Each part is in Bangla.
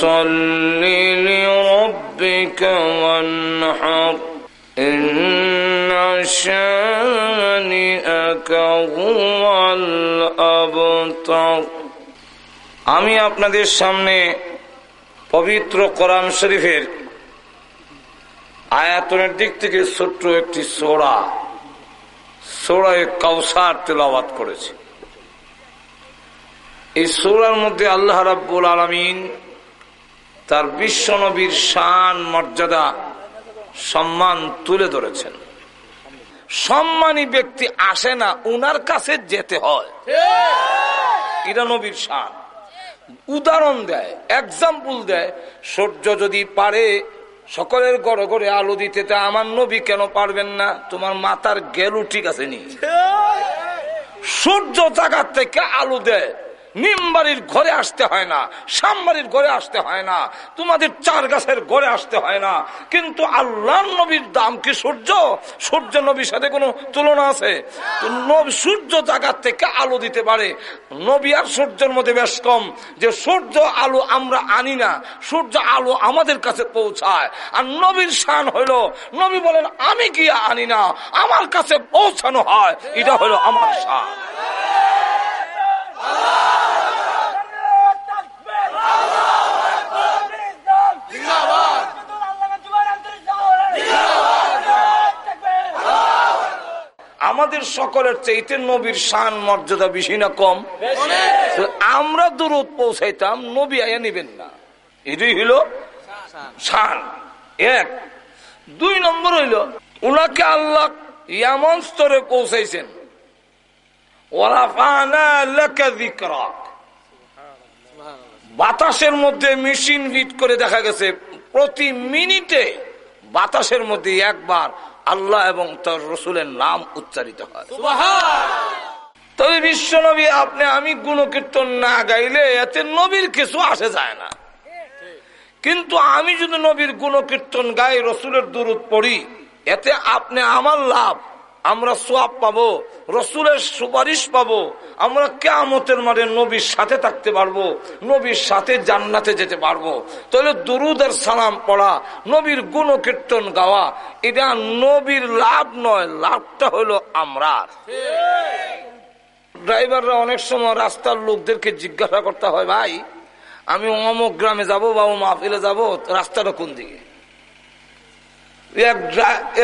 فصل لربك وانحر إن شانئك هو الأبتر আমি আপনাদের সামনে পবিত্র কোরআন শরীফের আয়াতনের দিক থেকে ছোট্ট একটি সোড়া সোড়ায় কাউসার তেলাওয়াত করেছে এই সোড়ার মধ্যে আল্লাহ রাব্বুল আলমিন তার বিশ্ব নবীর শান, মর্যাদা, সম্মান তুলে ধরেছেন। সম্মানী ব্যক্তি আসে না, উনার কাছে যেতে হয়। এটা নবীর শান। উদাহরণ দেয় এক্সাম্পল দেয়, সূর্য যদি পারে, সকলের গড়ে গড়ে আলো দিতে আমার নবী কেন পারবেন না? তোমার মাথার গেলু ঠিক আছে নি? সূর্য জাগার থেকে আলো দেয়। নিমবাড়ির ঘরে আসতে হয় না, সামবাড়ির ঘরে আসতে হয় না, তোমাদের চার গাছের ঘরে আসতে হয় না। কিন্তু আল্লাহ নবীর দাম কি সূর্য? সূর্য নবীর সাথে কোনো তুলনা আছে? সূর্য জাগার থেকে আলো দিতে পারে। নবী আর সূর্যের মধ্যে বেশ কম। যে সূর্য আলো আমরা আনি না, সূর্য আলো আমাদের কাছে পৌঁছায়। আর নবীর শান হইল নবী বলেন, আমি গিয়ে আনি না? আমার কাছে পৌঁছানো হয়। এটা হলো আমার শান। আমাদের সকলের চাইতে নবীর শান মর্যাদা বেশি না কম? আমরা দূরত পৌঁছাইতাম নবী আয়া নিবেন না। এটাই হইল শান। এক। দুই নম্বর হইল উনাকে আল্লাহ এমন স্তরে পৌঁছাইছেন। বাতাসের মধ্যে মেশিন ফিট করে দেখা গেছে প্রতি মিনিটে বাতাসের মধ্যে একবার আল্লাহ এবং তার রসুলের নাম উচ্চারিত হয়। তবে বিশ্ব নবী আপনি আমি গুণকীর্তন না গাইলে এতে নবীর কিছু আসে যায় না। কিন্তু আমি যদি নবীর গুণকীর্তন গাই রসুলের দূরত পড়ি এতে আপনি আমার লাভ। আমরা সোয়াব পাবো, রসুলের সুপারিশ পাবো, আমরা কেমতের মাঠে নবীর সাথে থাকতে পারব, নবীর সাথে জান্নাতে যেতে পারব। তাহলে দুরুদের সালাম পড়া, নবীর গুণকীর্তন গাওয়া, এটা নবীর লাভ নয়, লাভটা হলো আমরা। ড্রাইভাররা অনেক সময় রাস্তার লোকদেরকে জিজ্ঞাসা করতে হয়, ভাই, আমি অমুক গ্রামে যাব বা ও মাহফিলে যাব, রাস্তাটা কোন দিকে? এক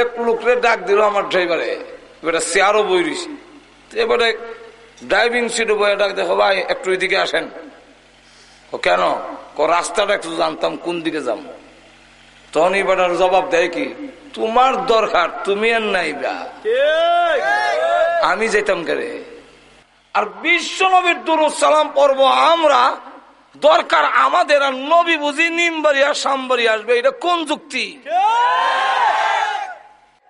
এক লোকরে ডাক দিল আমার ড্রাইভারে। এবারে চেয়ারও বই রয়েছে এবারে ড্রাইভিং সিটে বয়ে ডাক দেখো ভাই একটু এদিকে আসেন। ও কেন? ক রাস্তাটা একটু জানতাম কোন দিকে যাব তখন এবার জবাব দেয় কি তোমার দরকার তুমি আর নাই বা। আমি যেতাম করে। আর বিশ্ব নবীর দুরুদ সালাম পর্ব আমরা দরকার আমাদের আর নবী বুঝি নিমবাড়ি আর সামবাড়ি আসবে। এটা কোন যুক্তি?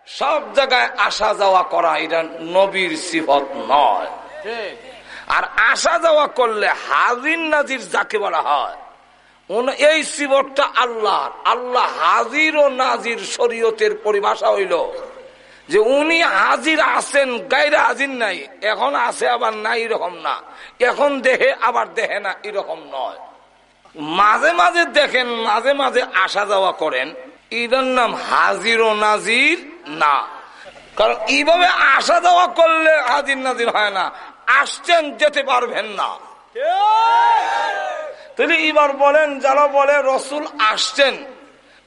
সব জায়গায় আসা যাওয়া করা এটা নবীর সিফত নয়। আর আসা যাওয়া করলে হাজির নাজির যাকে বলা হয় এই সিবতটা আল্লাহ আল্লাহ হাজির ও নাজির শরীয়তের পরিভাষা হইল। যে উনি হাজির আছেন গাইরা হাজির নাই। এখন আছে আবার নাই এরকম না। এখন দেহে আবার দেহে না এরকম নয়। মাঝে মাঝে দেখেন মাঝে মাঝে আসা যাওয়া করেন। এটার নাম হাজির ও নাজির না। কারণ এইভাবে আসা যাওয়া করলে হাজির নাজির হয় না। আসছেন যেতে পারবেন না। তাহলে এবার বলেন যারা বলে রসুল আসছেন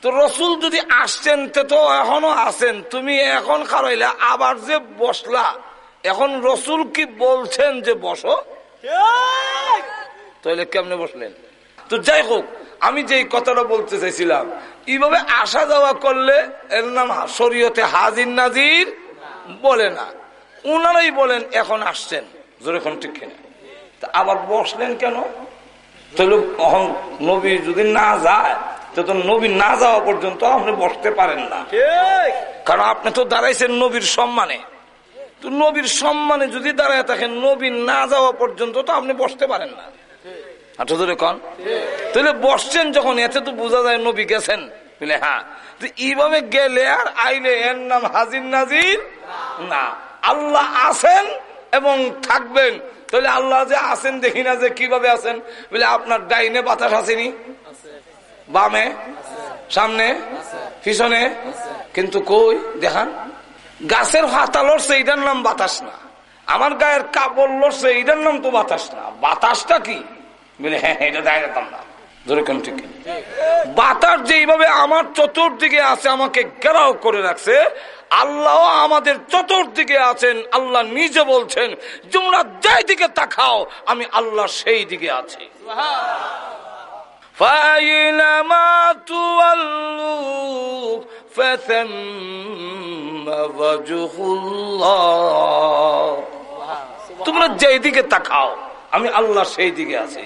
তো রসুল যদি আসছেন তে তো এখনও আছেন। তুমি এখন খারাইলে আবার যে বসলা এখন রসুল কি বলছেন যে বসো? তাহলে কেমনে বসলেন? তো যাই হোক আমি যে কথাটা বলতে চাইছিলাম এইভাবে আসা যাওয়া করলে এর নাম শরীয়তে হাজির নাজির বলে না। উনারাই বলেন এখন আসছেন। যেরকম ঠিক কিনা? আবার বসলেন কেন? তাহলে নবী যদি না যায় তো নবী না যাওয়া পর্যন্ত আপনি বসতে পারেন না। কারণ আপনি তো দাঁড়াইছেন নবীর সম্মানে। তো নবীর সম্মানে যদি দাঁড়ায় থাকেন নবী না যাওয়া পর্যন্ত তো আপনি বসতে পারেন না। ধরে কন? তাহলে বসছেন যখন এতে তো বোঝা যায় নবী গেছেন। বলে হ্যাঁ। তো এইভাবে গেলে আর আইলে এর নাম হাজির নাজির না। আল্লাহ আছেন এবং থাকবেন। তাহলে আল্লাহ যে আছেন দেখি না যে কীভাবে আছেন। বলে আপনার ডাইনে বাতাস আসেনি? বামে, সামনে, পিছনে, কিন্তু কই? দেখান। গাছের হাতা লড়ছে, এটার নাম বাতাস না। আমার গায়ের কাপড় লড়ছে, এটার নাম তো বাতাস না। বাতাসটা কি? বলে হ্যাঁ এটা দেখা যেতাম না। বাতাস যেইভাবে আমার চতুর্দিকে আছে, আমাকে ঘেরাও করে রাখছে, আল্লাহ আমাদের চতুর্দিকে আছেন, আল্লাহ নিজে বলছেন, তোমরা যাই দিকে তাকাও, আমি আল্লাহ সেই দিকে আছি। فأينما تولوا فثم وجه الله তোমরা যেই দিকে তাকাও আমি আল্লাহ সেই দিকে আছি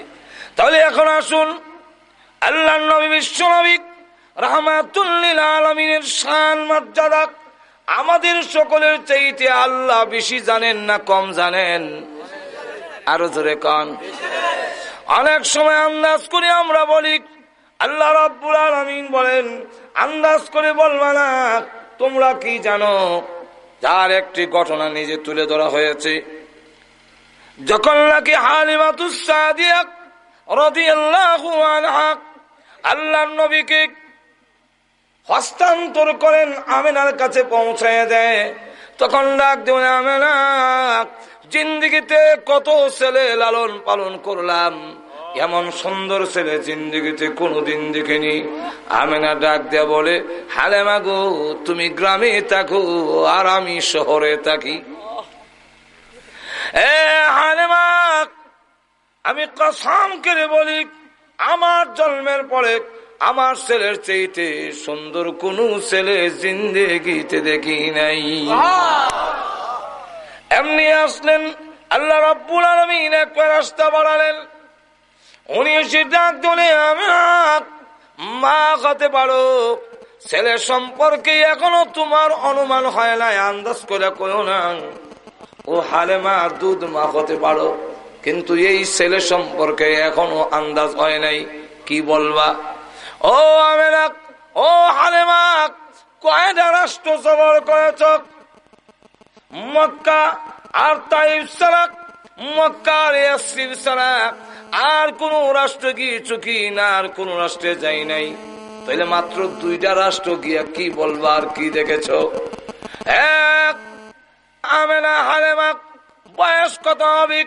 তাহলে এখন আসুন আল্লাহ নবী বিশ্বনবী রহমাতুল্লিল আলমিনের শান মর্যাদা আমাদের সকলের চাইতে আল্লাহ বেশি জানেন না কম জানেন আরো ধরে কন অনেক সময় আন্দাজ করে আমরা বলি, আল্লাহ রাব্বুল আলামিন বলেন, আন্দাজ করে বলবা না, তোমরা কি জানো? যার একটি ঘটনা নিজে তুলে ধরা হয়েছে। যখন নাকি হালিমাতুসাদিয়া রাদিয়াল্লাহু আনহা আল্লাহর নবীকে হস্তান্তর করেন আমেনার কাছে পৌঁছায় দেয়, তখন ডাক দেবেন আমেনা জিন্দিগিতে কত ছেলে লালন পালন করলাম। এমন সুন্দর ছেলে জিন্দিগিতে কোনোদিন দেখিনি। আমেনা ডাক দেয়া বলে, হালে মাগো, তুমি গ্রামে থাকো আর আমি শহরে থাকি। আমি কসম করে বলি, আমার জন্মের পরে আমার ছেলের চাইতে সুন্দর কোন ছেলে জিন্দেগিতে দেখি নাই। এমনি আসলেন, আল্লাহ রব্বুল আলমিন একবার রাস্তা বাড়ালেন। উনি ডাক দলে মা হতে পারো। ছেলে সম্পর্কে এখনও তোমার অনুমান হয় না আন্দাজ করে কয়ো না। ও হালে মা, দুধ মা হতে পারো। কিন্তু এই ছেলে সম্পর্কে এখনও আন্দাজ হয় নাই, কি বলবা? ও আমেরা ও হালেমা কয়টা রাষ্ট্র সবর করেছ? মক্কা, আর তাইফ সারাক মক্কা আর ইয়াসির সারাক। আর কোন রাষ্ট্র গিয়েছো কি না, আর কোন রাষ্ট্রে যাই নাই। তাইলে মাত্র দুইটা রাষ্ট্র গিয়া কি বলবা আর কি দেখেছ? এক, আমেনা হালেমা বয়স কত হবে?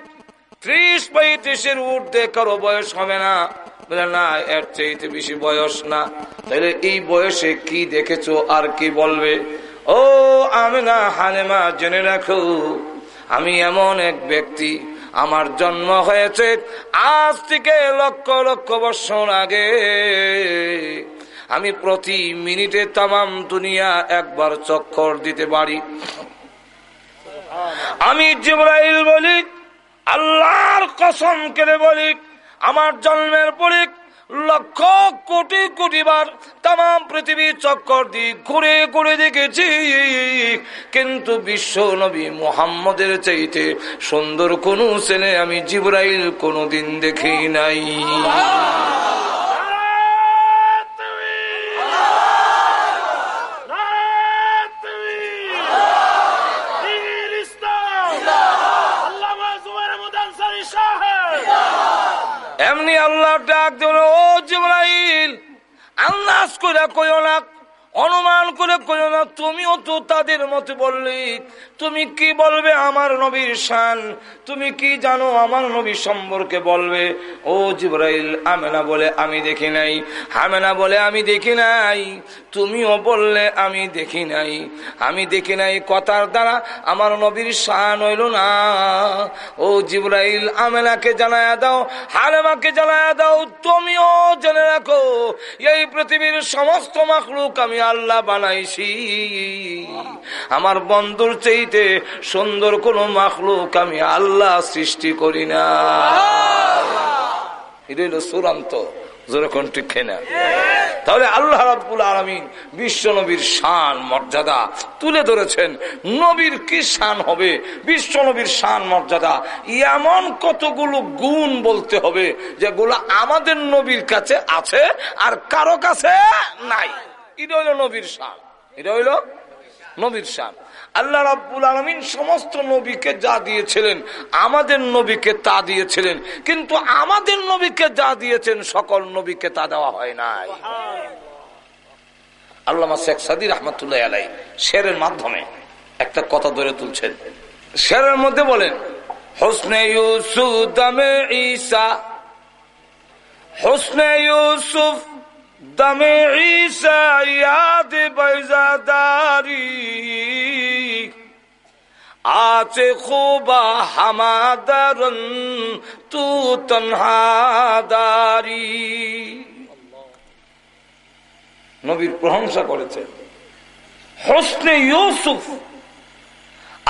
ত্রিশ পঁয়ত্রিশের ঊর্ধ্বে কারও বয়স হবে না। বলে, না, এর চাইতে বেশি বয়স না। তাহলে এই বয়সে কি দেখেছ আর কি বলবে? ও আমি না হানেমা, জেনে রাখো, আমি এমন এক ব্যক্তি, আমার জন্ম হয়েছে আজ থেকে লক্ষ লক্ষ বছর আগে। আমি প্রতি মিনিটে তামাম দুনিয়া একবার চক্কর দিতে পারি। আমি জিব্রাইল বলি, আল্লাহর কসম কেড়ে বলি, আমার জন্মের পরে লক্ষ কোটি কোটি বার তাম পৃথিবী চক্কর দিয়ে ঘুরে ঘুরে দেখেছি। কিন্তু বিশ্ব নবী মোহাম্মদের চাইতে সুন্দর কোন ছেলে আমি জিব্রাইল কোনোদিন দেখি নাই। এমনি আল্লাহ ডাক দেবেন ও জিব্রাইল আন্দাজ করে কইও না অনুমান করে কইও না, তুমিও তো তাদের মতো বললি। তুমি কি বলবে আমার নবীর শান? তুমি কি জানো আমার নবী সম্পর্কে বলবে? ও জিব্রাইল আমেনা বলে আমি দেখি নাই। হামেনা বলে আমি দেখি নাই। তুমিও বললে আমি দেখি নাই। আমি দেখি নাই, কথার দ্বারা আমার নবীর শান হইল না। ও জিব্রাইল আমেনাকে জানায়া দাও, হালেমাকে জানায়া দাও, তুমিও জেনে রাখো, এই পৃথিবীর সমস্ত মাখলুক আমি আল্লাহ বানাইছি। আমার বন্ধুর চাইতে সুন্দর কোন মাখলুক আমি আল্লাহ সৃষ্টি করি না। এটা চূড়ান্ত। যেরকম ঠিক না তাহলে আল্লাহ রাবুল আলমিন বিশ্ব নবীর শান মর্যাদা তুলে ধরেছেন। নবীর কি শান হবে? বিশ্ব নবীর শান মর্যাদা এমন কতগুলো গুণ বলতে হবে যেগুলো আমাদের নবীর কাছে আছে আর কারও কাছে নাই। এটা হইল নবীর শান। এটা হইল নবীর শান। আল্লাহ রাব্বুল আলমিন সমস্ত নবীকে যা দিয়েছিলেন, আমাদের নবীকে তা দিয়েছিলেন। কিন্তু আমাদের নবীকে যা দিয়েছেন, সকল নবীকে তা দেওয়া হয় নাই। আল্লামা শেখ সাদি রহমতুল্লাহ আলাই শেরের মাধ্যমে একটা কথা ধরে তুলছেন। শেরের মধ্যে বলেন, হোসনে ইউসুফ দামে ঈসা, হোসনে ইউসুফ ঈসা ইয়াদ বাইজাদারি আছে খুবা হামাদারন তু তনহাদারি। নবীর প্রশংসা করেছেন হোসনে ইউসুফ,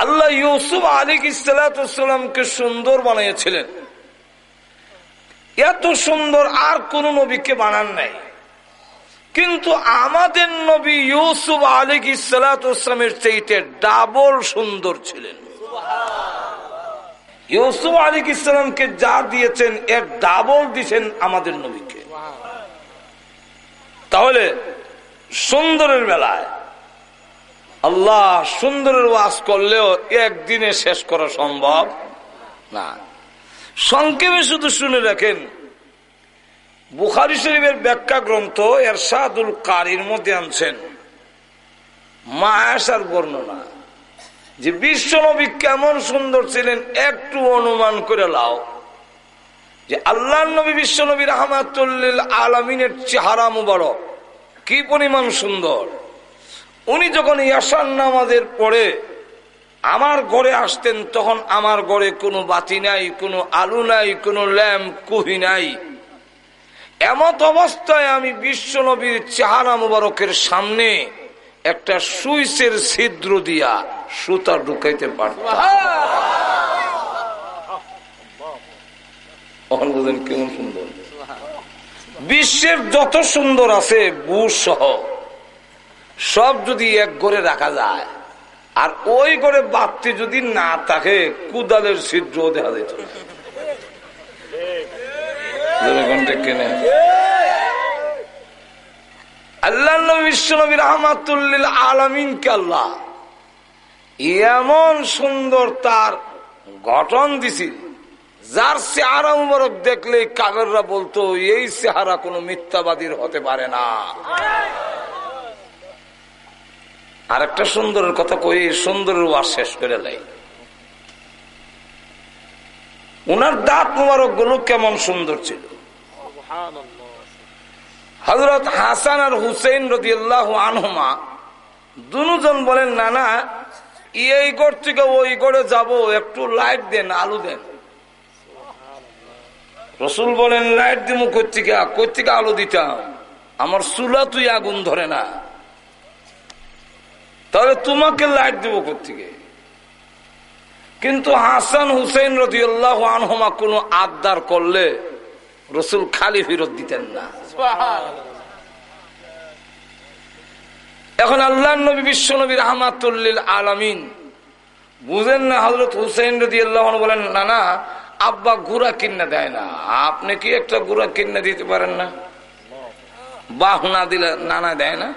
আল্লাহ ইউসুফ আলিক ইসালাতামকে সুন্দর বানিয়েছিলেন। এত সুন্দর আর কোন নবীকে বানান নাই। কিন্তু আমাদের নবী ইউসুফ আলিক ইসালাতামের চাইতে ডাবল সুন্দর ছিলেন। ইউসুফ আলিক ইসলামকে যা দিয়েছেন এর ডাবল দিয়েছেন আমাদের নবীকে। তাহলে সুন্দরের বেলায় আল্লাহ সুন্দরের ওয়াজ করলেও একদিনে শেষ করা সম্ভব না। সংক্ষেপে শুধু শুনে রাখেন বুখারি শরীফের ব্যাখ্যা গ্রন্থ এরশাদুল কারির মধ্যে আনছেন। মায়াসার বর্ণনা, যে বিশ্ব নবী কেমন সুন্দর ছিলেন, একটু অনুমান করে লাও। যে আল্লাহ নবী বিশ্ব নবী রহমাতুল্লিল আলমিনের চেহারা মুবারক, কি পরিমাণ সুন্দর। উনি যখন ইয়াসান নামাজের পরে আমার ঘরে আসতেন, তখন আমার ঘরে কোনো বাতি নাই, কোনো আলু নাই, কোনো ল্যাম্প কুহি নাই। এমত অবস্থায় আমি বিশ্ব নবীর চেহারা মুবারকের সামনে একটা সুইচের ছিদ্র দিয়া সুতা ঢুকাইতে পারতাম। কেমন সুন্দর? বিশ্বের যত সুন্দর আছে বুশ সহ সব যদি এক ঘরে রাখা যায় আর ওই ঘরে বাড়তি যদি না থাকে কুদালের ছিদ্র দেখা যেত এমন সুন্দর তার গঠন দিছিল, যার চেহারা মুবারক দেখলে কাগররা বলতো, এই চেহারা কোনো মিথ্যাবাদীর হতে পারে না। আর একটা সুন্দরের কথা কই, সুন্দরের ওয়ার শেষ করে লাই উনার দাঁত মুবারকগুলো কেমন সুন্দর ছিল। হজরত হাসান আর হুসেন রদি আনহুমা দুজন বলেন না না এই গড় থেকে ওই গড়ে যাব, একটু লাইট দেন, আলু দেন। রসুল বলেন লাইট দিব কর্তিকা কর্তিকা আলো দিতাম? আমার চুলা তুই আগুন ধরে না। তাহলে তোমাকে লাইট দিব কর্তিকে কিন্তু হাসান হুসেন রদিয়াল্লাহ আনহমা কোন আবদার করলে রসুল খালি ফিরত দিতেন না। এখন আল্লাহ নবী, বিশ্ব নবীর আহমাতুল্লিল আলামিন বুঝেন না হজরত হুসেন রদি আল্লাহ বলেন, না না, আব্বা গুড়া কিনে দেয় না। আপনি কি একটা গুড়া কিনে দিতে পারেন না? বাহ না দিলে নানা দেয় না?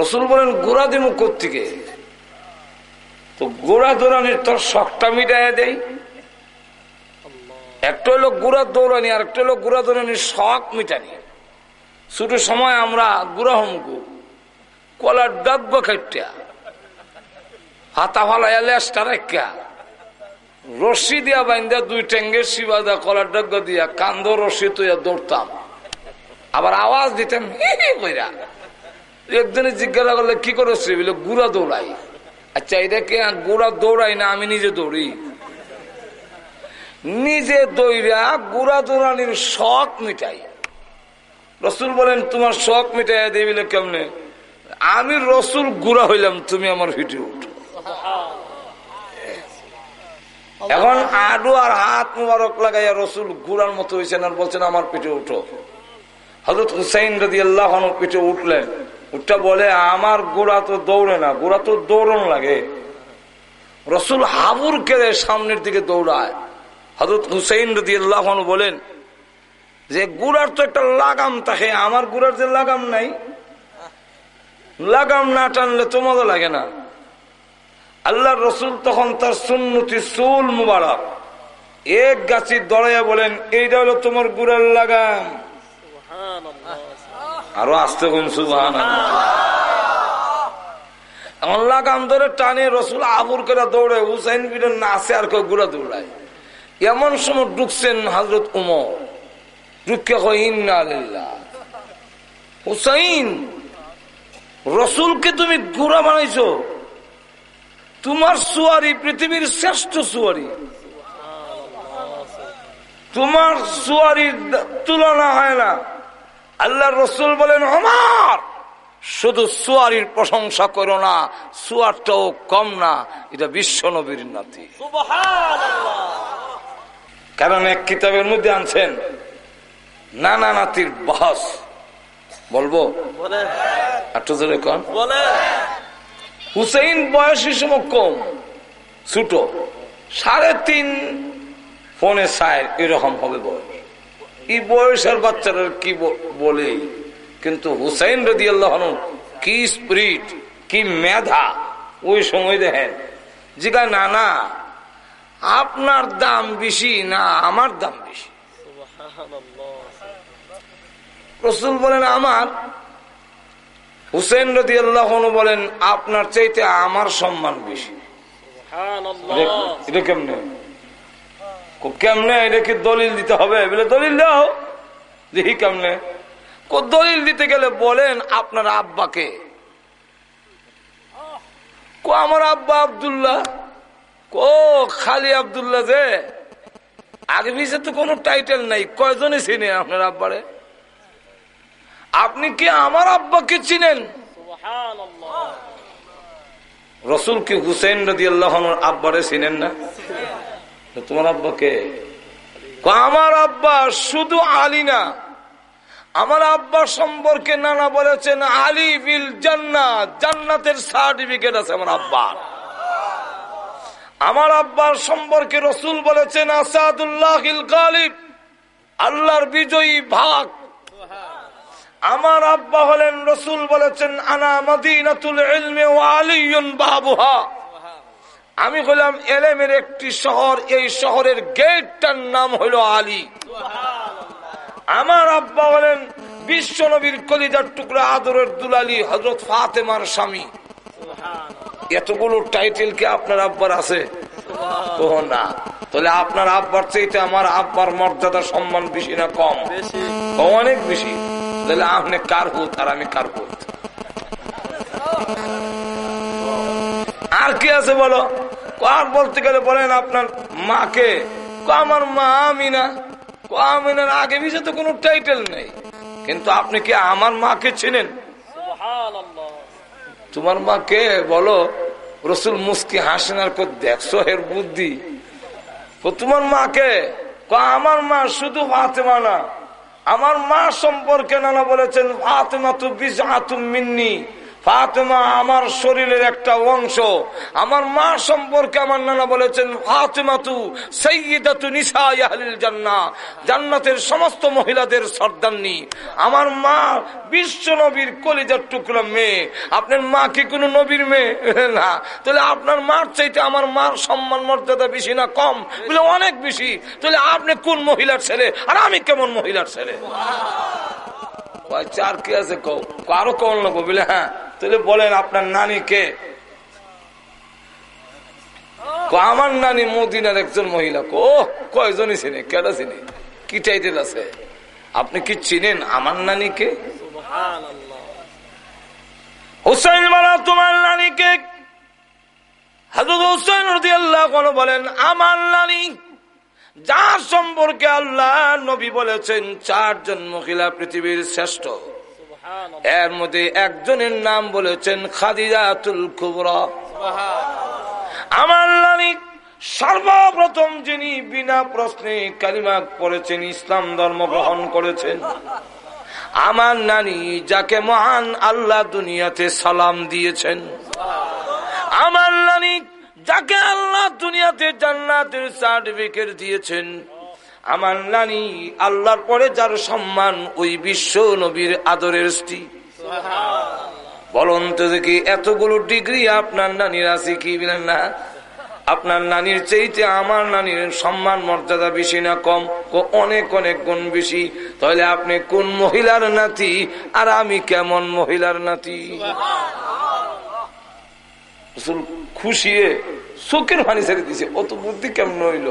রসুল বলেন, গুড়া দিব কোথেকে তো গোড়া দৌড়ানির তোর শখটা মিটাই দেয় একটা হলো গুড়া দৌড়ানি, আর একটা হলো গুড়া দৌড়ানির শখ মিটানি। ছোট সময় আমরা গুড়া হমকু কলার ডাব্য খাইটা হাতা ফালাইয়া রশি দিয়া বাইন্দা দুই টেঙ্গের শিবা দিয়া কলার ডাব্য দিয়া কান্দ রশি তুইয়া দৌড়তাম। আবার আওয়াজ দিতাম একদিনে জিজ্ঞাসা করলে, কি করেছে বলে, গুড়া দৌড়াই। আচ্ছা এটাকে গুড়া দৌড়াই না, আমি নিজে দৌড়ি। নিজে দৌড়া গুড়া দৌড়ানির শখ মিটাই। রসুল বলেন, তোমার শখ মিটাইয়া দিবিলে কেমনে? আমি রসুল গুড়া হইলাম, তুমি আমার ভিডিও উঠো। এখন আডু আর হাত মুবারক লাগাইয়া রসুল গুড়ার মতো হয়েছেন আর বলছেন, আমার পিঠে উঠো। হজরত হুসাইন রাজি আল্লাহ পিঠে উঠলেন। উঠটা বলে, আমার গোড়া তো দৌড়ে না, গোড়া তো দৌড়ন লাগে। রসুল হাবুর কেড়ে সামনের দিকে দৌড়ায়। হজরত হুসাইন রাজি আল্লাহ বলেন যে, গুড়ার তো একটা লাগাম থাকে, আমার গুড়ার যে লাগাম নাই, লাগাম না টানলে তো মজা লাগে না। আল্লাহ রসুল তখন তার সুন্নতি সুল মুবারক, এক গাছি দড়াইয়া বলেন, এইটা হলো তোমার গুড়ার লাগাম। আরও আসতে কোন সুবাহান লাগাম ধরে টানে রসুল আবুর করে দৌড়ে, হুসাইন বিরে নাচে আর কেউ গুড়া দৌড়ায়। এমন সময় ঢুকছেন হজরত উমর। ঢুকে হুসাইন, রসুলকে তুমি গুড়া বানাইছ? তোমার সুয়ারি পৃথিবীর শ্রেষ্ঠ সুয়ারি। তোমার সুয়ারির তুলনা হয় না। আল্লাহ রসুল বলেন আমার শুধু সুয়ারির প্রশংসা করো না সুয়ারটাও কম না এটা বিশ্ব নবীর নাতি। কারণ এক কিতাবের মধ্যে আনছেন? নানা নাতির বহস বলব? একটু ধরে কন। হুসেইন বয়সী সময় কম ছোট। সাড়ে তিন ফোনে সাইড এরকম হবে বয়স। এই বয়সের বাচ্চারা কি বলে? কিন্তু হুসাইন রদি আল্লাহ কি স্পিরিট কি মেধা? ওই সময় দেখেন জিগা না না আপনার দাম বেশি না আমার দাম বেশি? রসুল বলেন আমার? হুসেন রদি আল্লাহ বলেন আপনার চাইতে আমার সম্মান বেশি। এটা কেমনে? কেমনে এটা কি দলিল দিতে হবে? বলে দলিল দাও। দেখি কেমনে। দলিল দিতে গেলে বলেন আপনার আব্বাকে। কো আমার আব্বা আবদুল্লাহ। কো খালি আবদুল্লাহ যে। আগে পিছিয়ে তো কোনো টাইটেল নাই। কয়জনে চিনে আপনার আব্বারে? আপনি কি আমার আব্বাকে চিনেন? রসুল কি হুসেন রদি আল্লাহ আব্বারে চিনেন না? তোমার আব্বাকে? আমার আব্বা শুধু আলী না, আমার আব্বা সম্পর্কে নানা বলেছেন, আলী বিল জান্নাত, জান্নাতের সার্টিফিকেট আছে আমার আব্বা আমার আব্বার সম্পর্কে রসুল বলেছেন আসাদুল্লাহ আল্লাহর বিজয়ী ভাগ। আমার আব্বা হলেন রসুল বলেছেন, আনা মদিনাতুল ইলমে ও আলিয়ুন বাবুহা। আমি হলাম এলেমের একটি শহর এই শহরের গেটটার নাম হলো আলী। আমার আব্বা হলেন বিশ্ব নবীর কলিজার টুকরা আদরের দুলালি হজরত ফাতেমার স্বামী। এতগুলো টাইটেল কি আপনার আব্বার আছে? না। তাহলে আপনার আব্বার চাইতে আমার আব্বার মর্যাদা সম্মান বেশি না কম? অনেক বেশি। তাহলে আপনি কার হুত আর আমি কার হুত আর কি আছে বলো? আর বলতে গেলে বলেন আপনার মাকে আমার মা আমিনা আমিনার আগে পিছিয়ে তো কোনো টাইটেল নেই। কিন্তু আপনি কি আমার মাকে চিনেন? তোমার মা কে বলো রসুল মুস্কি হাসেন আর দেখছ এর বুদ্ধি? তোমার মাকে আমার মা শুধু ফাতেমা না আমার মা সম্পর্কে নানা বলেছেন ফাতেমা তু বিজ মিন্নি। ফাতেমা আমার শরীরের একটা অংশ। আমার মা সম্পর্কে আমার নানা বলেছেন ফাতেমা তু সৈয়দাতু নিসা ইয়াহলিল জান্না জান্নাতের সমস্ত মহিলাদের সর্দান্নি আমার মা বিশ্ব নবীর কলিজার টুকরা মেয়ে। আপনার মা কি কোনো নবীর মেয়ে? না। তাহলে আপনার মার চাইতে আমার মার সম্মান মর্যাদা বেশি না কম? বলে অনেক বেশি। তাহলে আপনি কোন মহিলার ছেলে? আর আমি কেমন মহিলার ছেলে? চার কি আছে কারও কল নেব বলে হ্যাঁ। তাহলে বলেন, আপনার নানি কে? আমার নানি মদিনার একজন মহিলা। ও কয়জনই চিনে? কেটা চিনে? কি টাইটেল আছে? আপনি কি চিনেন আমার নানিকে হুসাইন মালা তোমার নানিকে হাজর হুসাইন বলেন, আমার নানি যার সম্পর্কে আল্লাহ নবী বলেছেন, চারজন মহিলা পৃথিবীর শ্রেষ্ঠ। এর মধ্যে একজনের নাম বলেছেন খাদিজাতুল কুবরা। আমার নানি সর্বপ্রথম যিনি বিনা প্রশ্নে কালিমা পড়েছেন, ইসলাম ধর্ম গ্রহণ করেছেন। আমার নানি যাকে মহান আল্লাহ দুনিয়াতে সালাম দিয়েছেন। আমার নানি যাকে আল্লাহ দুনিয়াতে জান্নাতের সার্টিফিকেট দিয়েছেন, আমার নানি আল্লাহর পরে যার সম্মান ওই বিশ্ব নবীর আদরের স্ত্রী। বলুন তো দেখি, এতগুলো ডিগ্রি আপনার নানির আছে কি বলেন না? আপনার নানির চাইতে আমার নানির সম্মান মর্যাদা বেশি না কম? অনেক অনেক গুণ বেশি। তাহলে আপনি কোন মহিলার নাতি? আর আমি কেমন মহিলার নাতি? খুশিয়ে চোখের পানি ছেড়ে দিছে অত বুদ্ধি কেমন হইল?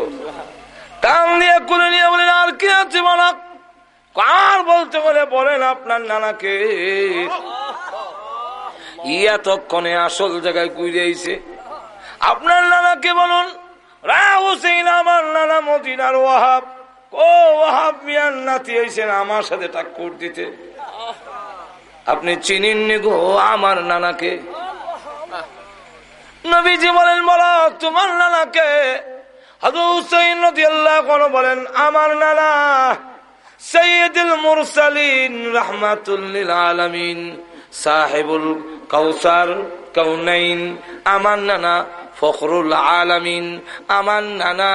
টান দিয়ে কুলে নিয়ে বলেন আর কি আছে বলা? কার বলতে বলে, বলেন আপনার নানাকে। ইয়াতক্ষণে আসল জায়গায় কুইরেছে আপনার নানাকে বলুন। আমার নানা মদিনার ওয়াহাব। ও ওয়াহাব মিয়ার নাতি হয়েছেন আমার সাথে টাক্কুর দিতে। আপনি চিনিননি গো আমার নানাকে। নবীজি বলেন, বলো, তোমার নানাকে বলেন, আমার নানা সৈয়দুল মুরসালিন রহমাতুল্লিল আলমিন, সাহেবুল কৌসার কৌনাইন আমার নানা ফখরুল আলমিন আমার নানা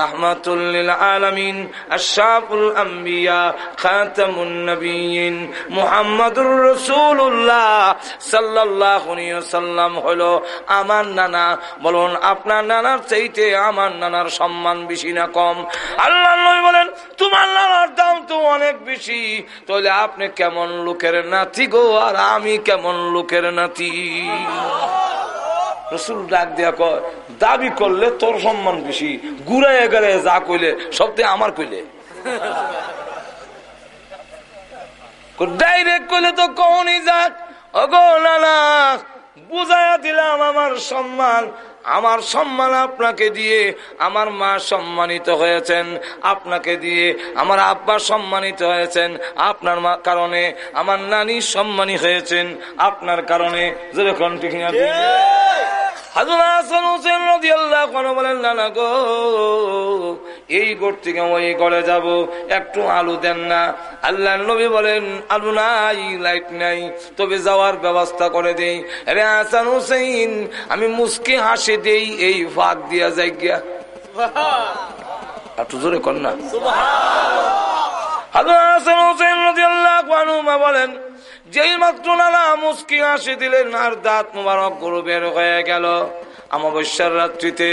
রহমাতুল্লিল আলমিন আশাফুল আম্বিয়া, খাতামুন নবীন, মুহাম্মদুর রসুল্লাহ সাল্লাহ সাল্লাম হলো আমার নানা। বলুন, আপনার নানার চাইতে আমার নানার সম্মান বেশি না কম? আল্লাহ বলেন, তোমার নানার দাম তো অনেক বেশি। তাহলে আপনি কেমন লোকের নাতি গো? আর আমি কেমন লোকের নাতি? রসুল ডাক দেয়া কয়, দাবি করলে তোর সম্মান বেশি গুড়ায় গেলে যা কইলে সবতে আমার কইলে। ডাইরেক্ট কইলে তো কখনই যাক। অগো না বুঝাইয়া দিলাম আমার সম্মান। আমার সম্মান আপনাকে দিয়ে আমার মা সম্মানিত হয়েছেন, আপনাকে দিয়ে আমার আব্বা সম্মানিত হয়েছেন, আপনার মা কারণে আমার নানি সম্মানী হয়েছেন, আপনার কারণে যেরকম ঠিক এই গোট থেকে ওই ঘরে যাব, একটু আলু দেন না। আল্লাহ নবী বলেন, আলু নাই, লাইট নাই, তবে যাওয়ার ব্যবস্থা করে দেই। রে হাসান হুসেন, আমি মুসকে হাসি দেই, এই ফাঁক দিয়া যাই গিয়া। একটু জোরে কর না। বলেন যেই মাত্র নানা মুসকি হাসি দিলেন, আর দাঁত মুবারক গরু বের হয়ে গেল। অমাবস্যার রাত্রিতে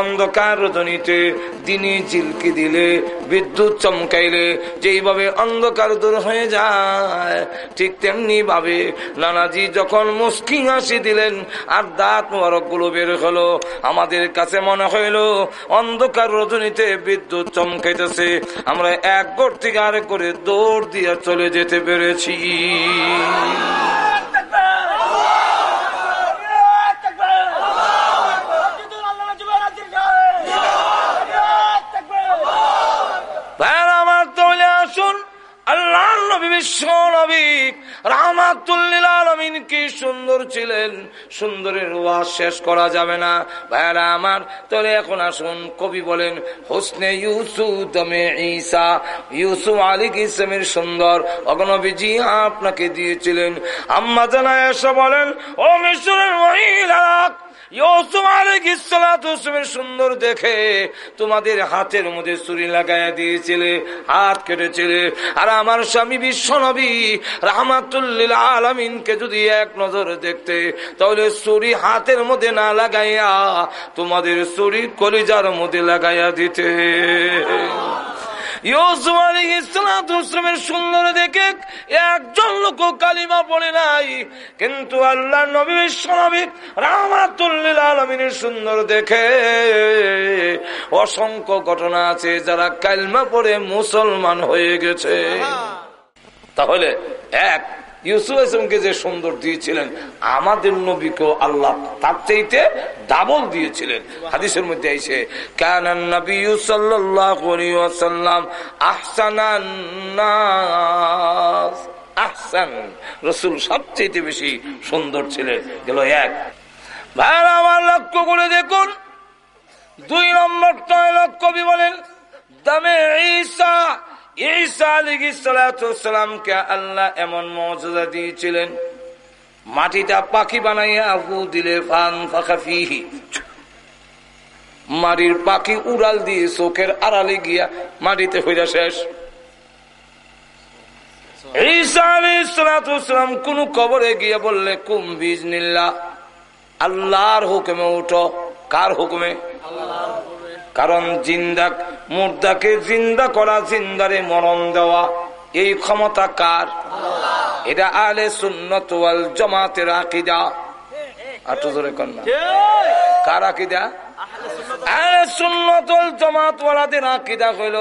অন্ধকার রজনীতে দিনে চিলকি দিলে বিদ্যুৎ চমকাইলে যেইভাবে অন্ধকার দূর হয়ে যায়, ঠিক তেমনি ভাবে নানাজি যখন মুস্কি হাসি দিলেন, আর দাঁত মোবারকগুলো বের হলো, আমাদের কাছে মনে হইল অন্ধকার রজনীতে বিদ্যুৎ চমকাইতেছে, আমরা এক গোট থেকে আরেক করে দৌড় দিয়ে চলে যেতে পেরেছি আমার তলে আসুন আল্লাহ নবী বিশ্ব নবী রাহমাতুল্লিল আলমিন কি সুন্দর ছিলেন, সুন্দরের ওয়াজ শেষ করা যাবে না। ভাইরা আমার তোরে এখন আসুন, কবি বলেন, হোসনে ইউসু দমে ঈসা ইউসু আলী ইসলামের সুন্দর অগনবীজি আপনাকে দিয়েছিলেন। আম্মা জানায় বলেন, ও মিশরের মহিলা সুন্দর দেখে তোমাদের হাতের মধ্যে চুরি লাগাইয়া দিয়েছিলে, হাত কেটেছিলে। আর আমার স্বামী বিশ্ব নবী রাহমাতুল্লিল আলমিনকে যদি এক নজর দেখতে, তাহলে চুরি হাতের মধ্যে না লাগাইয়া তোমাদের চুরি কলিজার মধ্যে লাগাইয়া দিতে। সুন্দর দেখে একজন লোক কালিমা পড়ে নাই। কিন্তু আল্লাহ নবী বিশ্বনবী রামাতুল্লিল আলমিনের সুন্দর দেখে অসংখ্য ঘটনা আছে যারা কালিমা পড়ে মুসলমান হয়ে গেছে। তাহলে এক ইউসুফ আসলামকে যে সুন্দর দিয়েছিলেন, আমাদের নবীকেও আল্লাহ তার চাইতে ডাবল দিয়েছিলেন। হাদিসের মধ্যে এসে কেন নবী সাল্লাম আহসানান্নাস আহসান, রসুল সবচেয়ে বেশি সুন্দর ছিলেন। গেল এক, ভাইয়ের, আমার লক্ষ্য করে দেখুন। দুই নম্বর কবি বলেন, দামে ঈসা আল্লাহ এমন দিয়েছিলেন, মাটিটা পাখি বানাইয়া দিলে মাটির পাখি উড়াল দিয়ে চোখের আড়ালে গিয়া মাটিতে হইয়া শেষ। ঈসা আলাইসালাম কোন কবরে গিয়ে বললে, কুম বীজ নিল্লা আল্লাহর হুকুমে উঠো, কার হুকুমে? কারণ জিন্দা মুর্দাকে জিন্দা করা জিন্দারে মরণ দেওয়া এই ক্ষমতা কার? এটা আলে সুন্নত জমাতের আকিদা। আটু ধরে কন্যা কার আকিদা? আলে সুন্নত জমাত ওয়ালাদের আকিদা হইল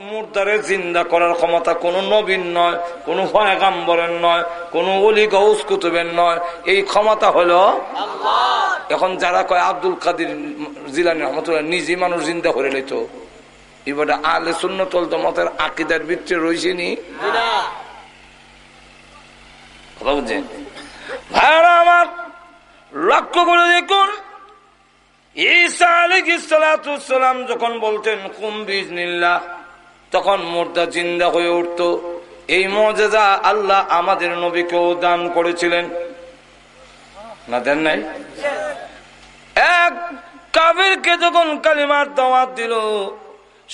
মুর্দারে জিন্দা করার ক্ষমতা কোন নবীন নয় কোন পয়গাম্বরের নয় কোন অলি গৌস কুতুবের নয়। এই ক্ষমতা হলো এখন যারা কয় আব্দুল কাদির জিলানি রহমতুল্লাহ নিজে মানুষ জিন্দা করে লইত এবারে আলে সুন্নতল মতের আকিদার ভিতরে রয়েছে নি? কথা বুঝছেন? ভাইরা আমার লক্ষ্য করে দেখুন ঈসা আলাইহিসসালাম যখন বলতেন কুম বিজনিল্লাহ তখন মুর্দা জিন্দা হয়ে উঠত। এই মজেজা আল্লাহ আমাদের নবীকেও দান করেছিলেন। না দেন নাই? এক কাবেরকে যখন কালিমার দাওয়াত দিল,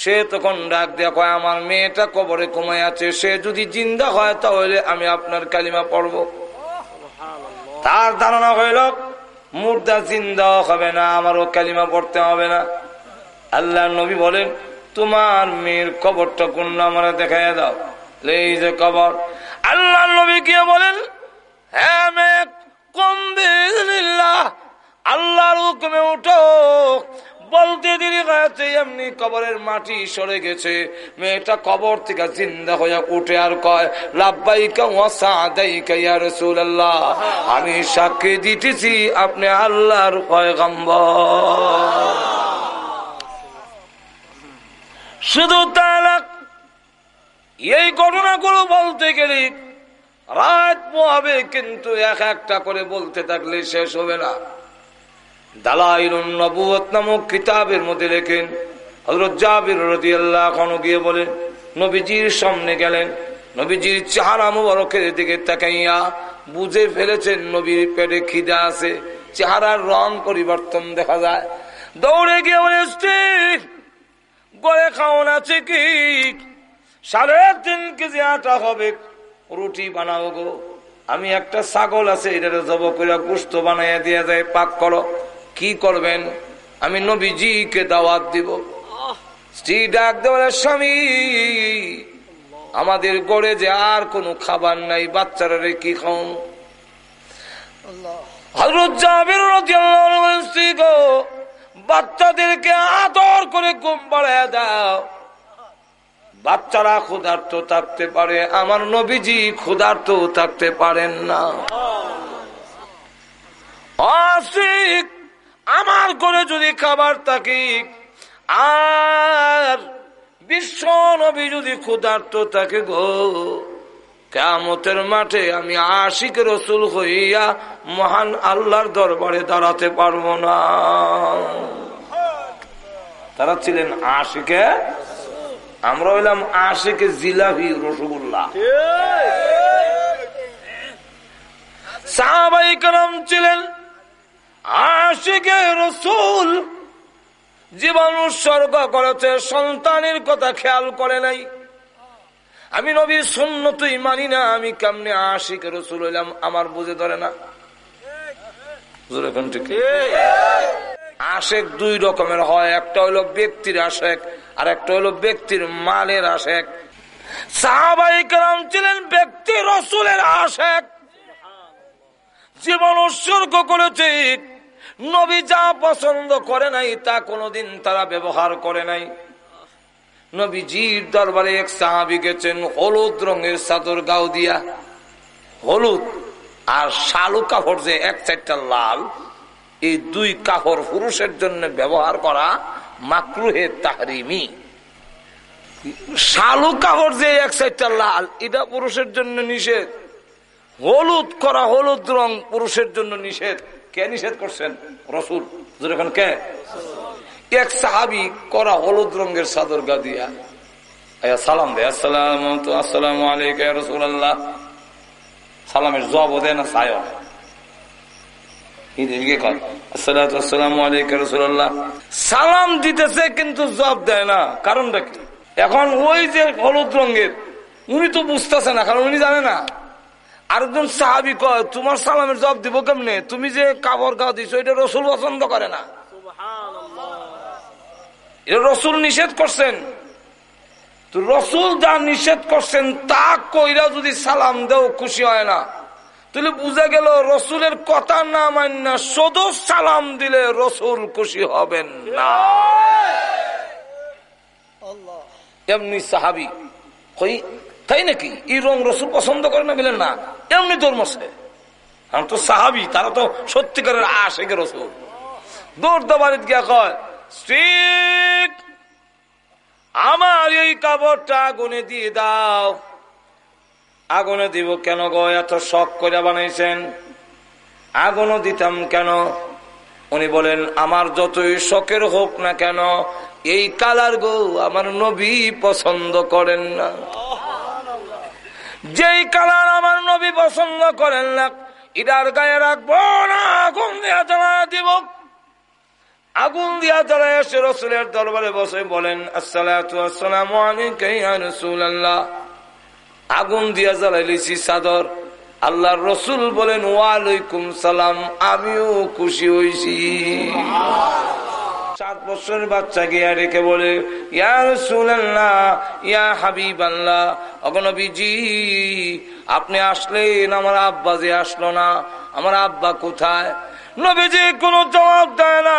সে তখন ডাক কয়, আমার মেয়েটা কবরে কমে আছে, সে যদি জিন্দা হয় তাহলে আমি আপনার কালিমা পড়ব। তার ধারণা হইল, মুর্দা জিন্দা হবে না, আমারও কালিমা পড়তে হবে না। আল্লাহ নবী বলেন তোমার মেয়ের কবরটা কোন আমার দেখাই দাও? এই যে কবর। আল্লাহ নবী গিয়ে বলেন হ্যাঁ আল্লাহর হুকুমে উঠো। বলতে দেরি হয়েছে, এমনি কবরের মাটি সরে গেছে। মেয়েটা কবর থেকে জিন্দা হয়ে উঠে আর কয় লাভবাইকা ওয়াসাদাইকা ইয়া আমি সাক্ষী দিতেছি, আপনি আল্লাহর পয়গম্বর। শুধু তালাক এই ঘটনাগুলো বলতে গেলে রাত পোহাবে কিন্তু এক একটা করে বলতে থাকলে শেষ হবে না। দালাইলুন নবুয়ত নামক কিতাবের মধ্যে লেখেন হজরত জাবির রতি আল্লাহ গিয়ে বলেন, নবীজির সামনে গেলেন, নবীজির চেহারা মুবারকের দিকে তাকাইয়া বুঝে ফেলেছেন নবীর পেটে খিদা আছে, চেহারার রং পরিবর্তন দেখা যায়। দৌড়ে গিয়ে বলে গড়ে খাওয়ান আছে কি সাড়ে তিন কেজি আটা হবে। রুটি বানাবো গো। আমি একটা ছাগল আছে এটা জব করে গুস্ত বানাইয়া দিয়ে যায় পাক করো। কি করবেন? আমি নবীজিকে দাওয়াত দিব। স্ত্রী ডাক দেওয়ার স্বামী আমাদের গড়ে যে আর কোনো খাবার নাই বাচ্চারা রে কি খাও বাচ্চাদেরকে আদর করে ঘুম বাড়ায় দাও। বাচ্চারা ক্ষুধার্ত থাকতে পারে, আমার নবীজি ক্ষুধার্ত থাকতে পারেন না। অসিক আমার ঘরে যদি খাবার থাকে, আর বিশ্ব নবী যদি ক্ষুধার্ত থাকে গো। কেমতের মাঠে আমি আশিক রসুল হইয়া মহান আল্লাহর দরবারে দাঁড়াতে পারব না। তারা ছিলেন আশিকে আমরা হইলাম আশিকে জিলাপি রসগোল্লা। সাহাবাই ছিলেন আশিকে রসুল। জীবন উৎসর্গ করেছে, সন্তানের কথা খেয়াল করে নাই। আমি নবীর শূন্য তুই মানি না, আমি কেমনে আশিক রসুল হইলাম আমার বুঝে ধরে না। আশেক দুই রকমের হয়, একটা হলো ব্যক্তির আশেক, আর একটা হলো ব্যক্তির মালের আশেক। সাহাবাই কালাম ছিলেন ব্যক্তি রসুলের আশেক। জীবন উৎসর্গ করেছে, নবী যা পছন্দ করে নাই, তা কোনোদিন তারা ব্যবহার করে নাই। নবীজির দরবারে এক সাহাবি গেছেন, হলুদ রঙের চাদর গাও দিয়া। হলুদ আর শালু কাপড় যে এক চারটা লাল, এই দুই কাপড় পুরুষের জন্য ব্যবহার করা মাকরুহে তাহরিমি। শালু কাপড় যে এক চারটা লাল, এটা পুরুষের জন্য নিষেধ। হলুদ করা হলুদ রং পুরুষের জন্য নিষেধ। কে নিষেধ করছেন? রসুল। কে? এক সাহাবি করা হলুদ রঙের সাদর গা দিয়া। সালাম দে। আসসালাম আসসালাম আলাইকুম রসুল্লাহ সালামের জব দেয় না সায় সালাম দিতেছে কিন্তু জব দেয় না। কারণটা কি? এখন ওই যে হলুদ রঙের, উনি তো বুঝতেছে না, কারণ উনি জানে না। আরেকজন সাহাবি কয়, তোমার সালামের জব দিব কেমনে? তুমি যে কাপড় গা দিছো, এটা রসুল পছন্দ করে না। রসুল নিষেধ করছেন। রসুল যা নিষেধ করছেন, তা কইরা যদি সালাম দেও, খুশি হয় না। তাহলে বুঝা গেল রসুলের কথা না মান্য শুধু সালাম দিলে রসুল খুশি হবেন না। এমনি সাহাবি, কই, তাই নাকি? এই রং রসুল পছন্দ করে না বলেন না? এমনি ধর্মসে আমি তো সাহাবি, তারা তো সত্যিকারের আশেখের রসুল। দৌড় দাবারিত গিয়া কয় স্ট্রিক আমার এই কাপড়টা আগুনে দিয়ে দাও। আগুনে দিব কেন গো? এত শখ করে বানাইছেন। আগুনও দিতাম কেন? উনি বলেন, আমার যতই শখের হোক না কেন, এই কালার গো আমার নবী পছন্দ করেন না। যেই কালার আমার নবী পছন্দ করেন না ইডার গায়ে রাখব না, আগুন জ্বালা দিব। আগুন দিয়া জ্বালা এসে রসুলের দরবারে বসে বলেন আসসালাম আগুন দিয়া জ্বালাইলিছি চাদর আল্লাহ রসুল বলেন ওয়ালাইকুম সালাম আমিও খুশি হয়েছি সাত বছরের বাচ্চা গিয়া রেখে বলে ইয়া ইয়া হাবিব আল্লাহ অগনবীজি আপনি আসলেন আমার আব্বা যে আসলো না আমার আব্বা কোথায়? নবীজি কোনো জবাব দেয় না।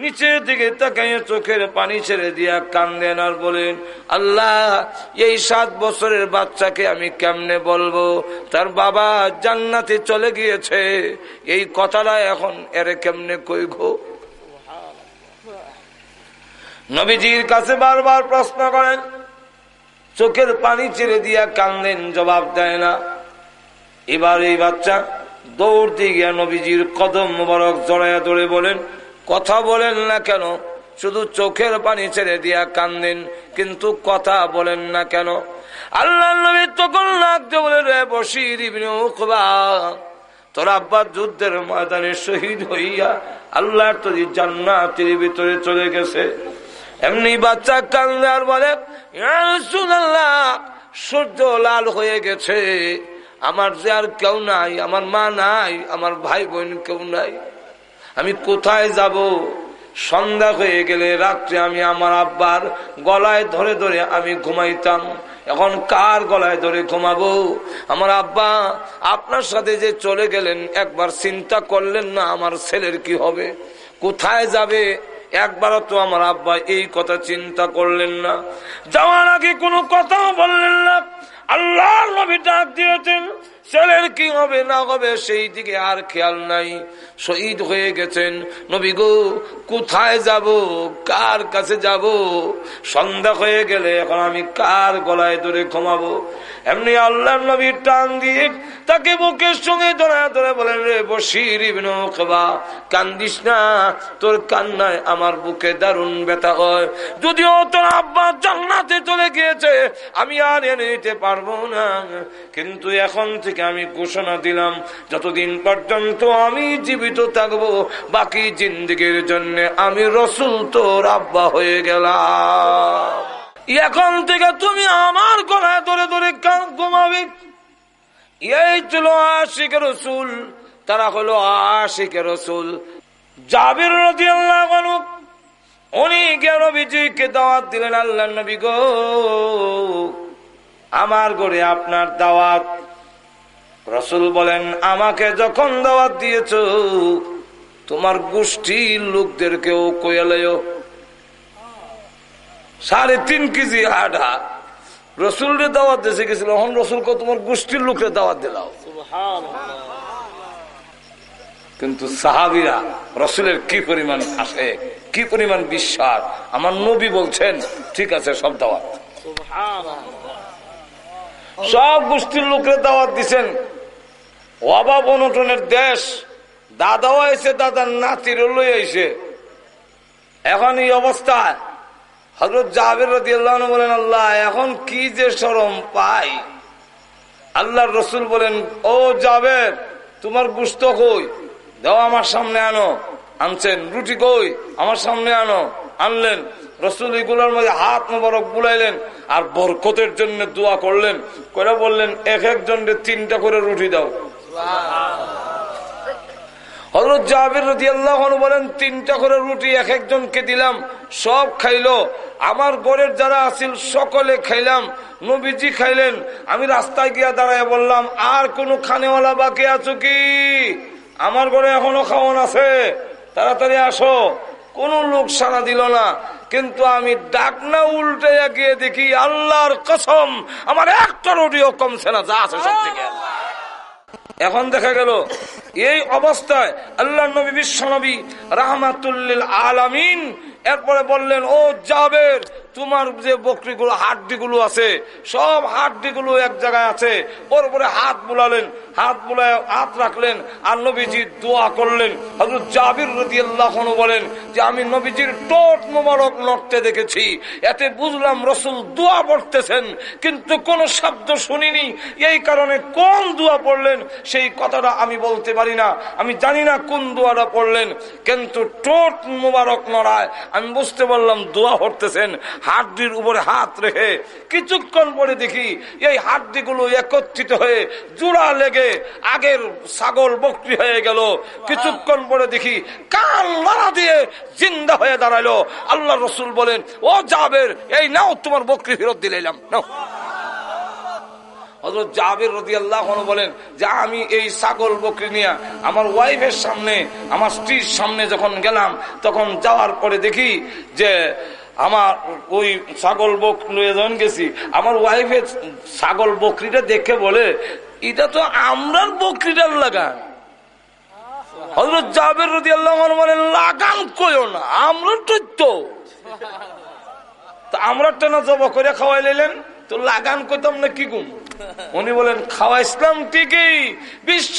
নিচের দিকে তাকাইয়ে চোখের পানি ছেড়ে দিয়া কান্দেন আর বলেন আল্লাহ, এই সাত বছরের বাচ্চাকে আমি কেমনে বলব? তার বাবা জান্নাতে চলে গিয়েছে। এই কথাটা এখন এরে কেমনে কই ঘো নবীজির কাছে বারবার প্রশ্ন করেন। চোখের পানি ছেড়ে দিয়া কান্দেন, জবাব দেয় না। এবার এই বাচ্চা দৌড় দিয়ে গিয়া নবীজির কদম মোবারক জড়াইয়া দৌড়ে বলেন কথা বলেন না কেন? শুধু চোখের পানি ছেড়ে দিয়া কান্দেন, কিন্তু কথা বলেন না কেন? আল্লাহ নবী তখন লাগতে বলে রে বসির তোর আব্বা যুদ্ধের ময়দানে শহীদ হইয়া আল্লাহর তরি জান্নাতের ভিতরে চলে গেছে। এমনি বাচ্চা কান্দে আর বলে সূর্য লাল হয়ে গেছে। আমার যে আর কেউ নাই, আমার মা নাই, আমার ভাই বোন কেউ নাই। আমি কোথায় যাব? সন্ধ্যা হয়ে গেলে রাত্রে আমি আমার আব্বার গলায় ধরে ধরে আমি ঘুমাইতাম। এখন কার গলায় ধরে ঘুমাবো? আমার আব্বা, আপনার সাথে যে চলে গেলেন, একবার চিন্তা করলেন না আমার ছেলের কি হবে? কোথায় যাবে? একবারও তো আমার আব্বা এই কথা চিন্তা করলেন না। যাওয়ার আগে কোনো কথাও বললেন না। আল্লাহর নবী ডাক দিয়েছেন ছেলের কি হবে, না হবে, সেই দিকে আর খেয়াল নাই। শহীদ হয়ে গেছেন। নবী গো, কোথায় যাব? কার কাছে যাব? সন্ধ্যা হয়ে গেলে এখন আমি কার গলায় ধরে ঘুমাবো? এমনি আল্লাহ নবীর টান দিয়ে তাকে বুকের সঙ্গে ধরে ধরে বলেন, রে বসির ইবনুবা কান্দিস না, তোর কান্নায় আমার বুকে দারুণ ব্যথা হয়। যদিও তোর আব্বা জান্নাতে চলে গিয়েছে, আমি আর এনে নিতে পারব না। কিন্তু এখন থেকে আমি ঘোষণা দিলাম, যতদিন পর্যন্ত আমি জীবিত থাকব, বাকি জিন্দিগির জন্য আমি রসুল তোর আব্বা হয়ে গেলাম। এখন থেকে তুমি আমার গলায় ধরে ধরে ঘুমাবি। এই ছিল আশিক রসুল, তারা হলো আশিক রসুল। জাবির রদি আল্লাহ উনি নবীজিকে দাওয়াত দিলেন আল্লাহ নবী গো, আমার ঘরে আপনার দাওয়াত। রসুল বলেন, আমাকে যখন দাওয়াত দিয়েছ, তোমার গোষ্ঠীর লোকদেরকেও কয়ালেও সাড়ে তিন কেজি আডা রসুলের দাওয়াত দেশে গেছিল, এখন রসুলকে তোমার গোষ্ঠীর লোকের দাওয়াত দিলাও কিন্তু সাহাবিরা, রসুলের কি পরিমাণ আসে কি পরিমাণ বিশ্বাস? আমার নবী বলছেন, ঠিক আছে, সব দাওয়াত। সব গোষ্ঠীর লোকের দাওয়াত দিচ্ছেন অভাব অনটনের দেশ। দাদাও আইসে দাদার নাতির লই আইসে এখন এই অবস্থায় হজরত রদি বলেন, আল্লাহ, এখন কি যে সরম পাই? আল্লাহর রসুল বলেন, ও জাবের, তোমার গুস্ত কই? দাও আমার সামনে আনো। আনছেন, রুটি কই? আমার সামনে আনো। আনলেন। রসুল এগুলোর মধ্যে হাত মোবারক বুলাইলেন আর বরকতের জন্য দোয়া করলেন। করে বললেন এক একজনকে তিনটা করে রুটি দাও। হজরত জাহাবের তিনটা করে রুটি এক একজনকে দিলাম, সব খাইলো। আমার গড়ের যারা আছিল, সকলে খাইলাম। নবীজি খাইলেন। আমি রাস্তায় গিয়া দাঁড়ায় বললাম, আর কোন খানেওয়ালা বাকি আছো কি? আমার ঘরে এখনও খাওয়ান আছে। তাড়াতাড়ি আসো। কোন লোক সারা দিল না। কিন্তু আমি ডাকনা উল্টে গিয়ে দেখি, আল্লাহর কসম, আমার একটা রুটিও কমছে না, যা আছে সব থেকে। এখন দেখা গেল, এই অবস্থায় আল্লাহ নবী, বিশ্ব নবী, রাহমাতুল্লিল আলামিন, এরপরে বললেন, ও জাবের তোমার যে বকরিগুলো, হাড্ডিগুলো আছে, সব হাড্ডিগুলো এক জায়গায় আছে। ওর উপরে হাত বুলালেন, হাত বুলায় হাত রাখলেন, আর নবীজি দোয়া করলেন। হজরত জাবির রদি আল্লাহ বলেন যে, আমি নবীজির টোট মোবারক নড়তে দেখেছি। এতে বুঝলাম রসুল দোয়া পড়তেছেন, কিন্তু কোন শব্দ শুনিনি। এই কারণে কোন দোয়া পড়লেন, সেই কথাটা আমি বলতে পারি না। আমি জানি না কোন দোয়াটা পড়লেন, কিন্তু টোট মোবারক নড়ায়। আমি বুঝতে পারলাম দোয়া পড়তেছেন। হাড্ডির উপরে হাত রেখে কিছুক্ষণ পরে দেখি এই হাড্ডিগুলো একত্রিত হয়ে জোড়া লেগে আগের ছাগল বকরি হয়ে গেল। কিছুক্ষণ পরে দেখি কান লড়া দিয়ে জিন্দা হয়ে দাঁড়াইলো আল্লাহ রসুল বলেন, ও যাবের এই নাও তোমার বকরি ফেরত নাও। হজরত জাবির রদি আল্লাহ বলেন, যে আমি এই ছাগল বকরি নিয়ে আমার ওয়াইফের সামনে, আমার স্ত্রীর সামনে যখন গেলাম, তখন যাওয়ার পরে দেখি যে আমার ওই ছাগল বক যখন গেছি, আমার ওয়াইফের ছাগল বকরিটা দেখে বলে, এটা তো আমরার বকরিটার লাগান। লাগান না আমরা জব করে খাওয়াই তো লাগান না কি উনি বলেন ঠিকই, বিশ্ব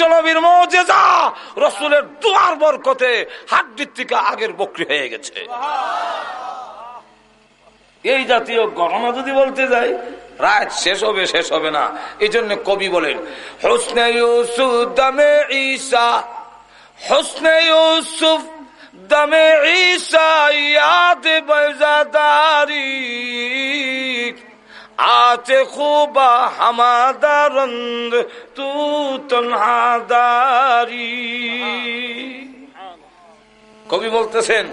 রসুলের দুয়ার বরকতে হাড্ডির থেকে আগের বকরি হয়ে গেছে। এই জাতীয় ঘটনা যদি বলতে যাই, রাত শেষ হবে শেষ হবে না। এই জন্য কবি বলেন, হোসনে দামে ঈসা, হোসনে ইউসুফ দমে ঈসা, ইয়াদ বজাদারি। হামাদারন্দ তু তনহাদারি কবি বলতেছেন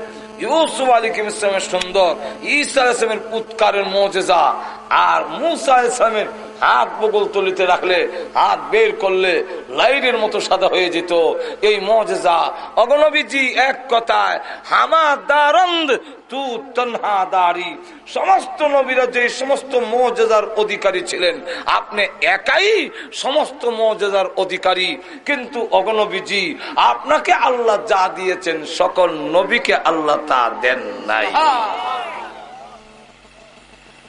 ইউসুফ আলী কিম ইসলামের সুন্দর ইসা ইসলামের পুৎকারের মজেজা আর মুসা ইসলামের হাত বগল তলিতে রাখলে, হাত বের করলে লাইটের মতো সাদা হয়ে যেত। এই মজেজা অগনবীজি এক কথায় হামা দারন্দ তু তন্হা দাড়ি সমস্ত নবীরা যে সমস্ত মজেদার অধিকারী ছিলেন, আপনি একাই সমস্ত মজেদার অধিকারী। কিন্তু অগনবীজি আপনাকে আল্লাহ যা দিয়েছেন, সকল নবীকে আল্লাহ তা দেন নাই।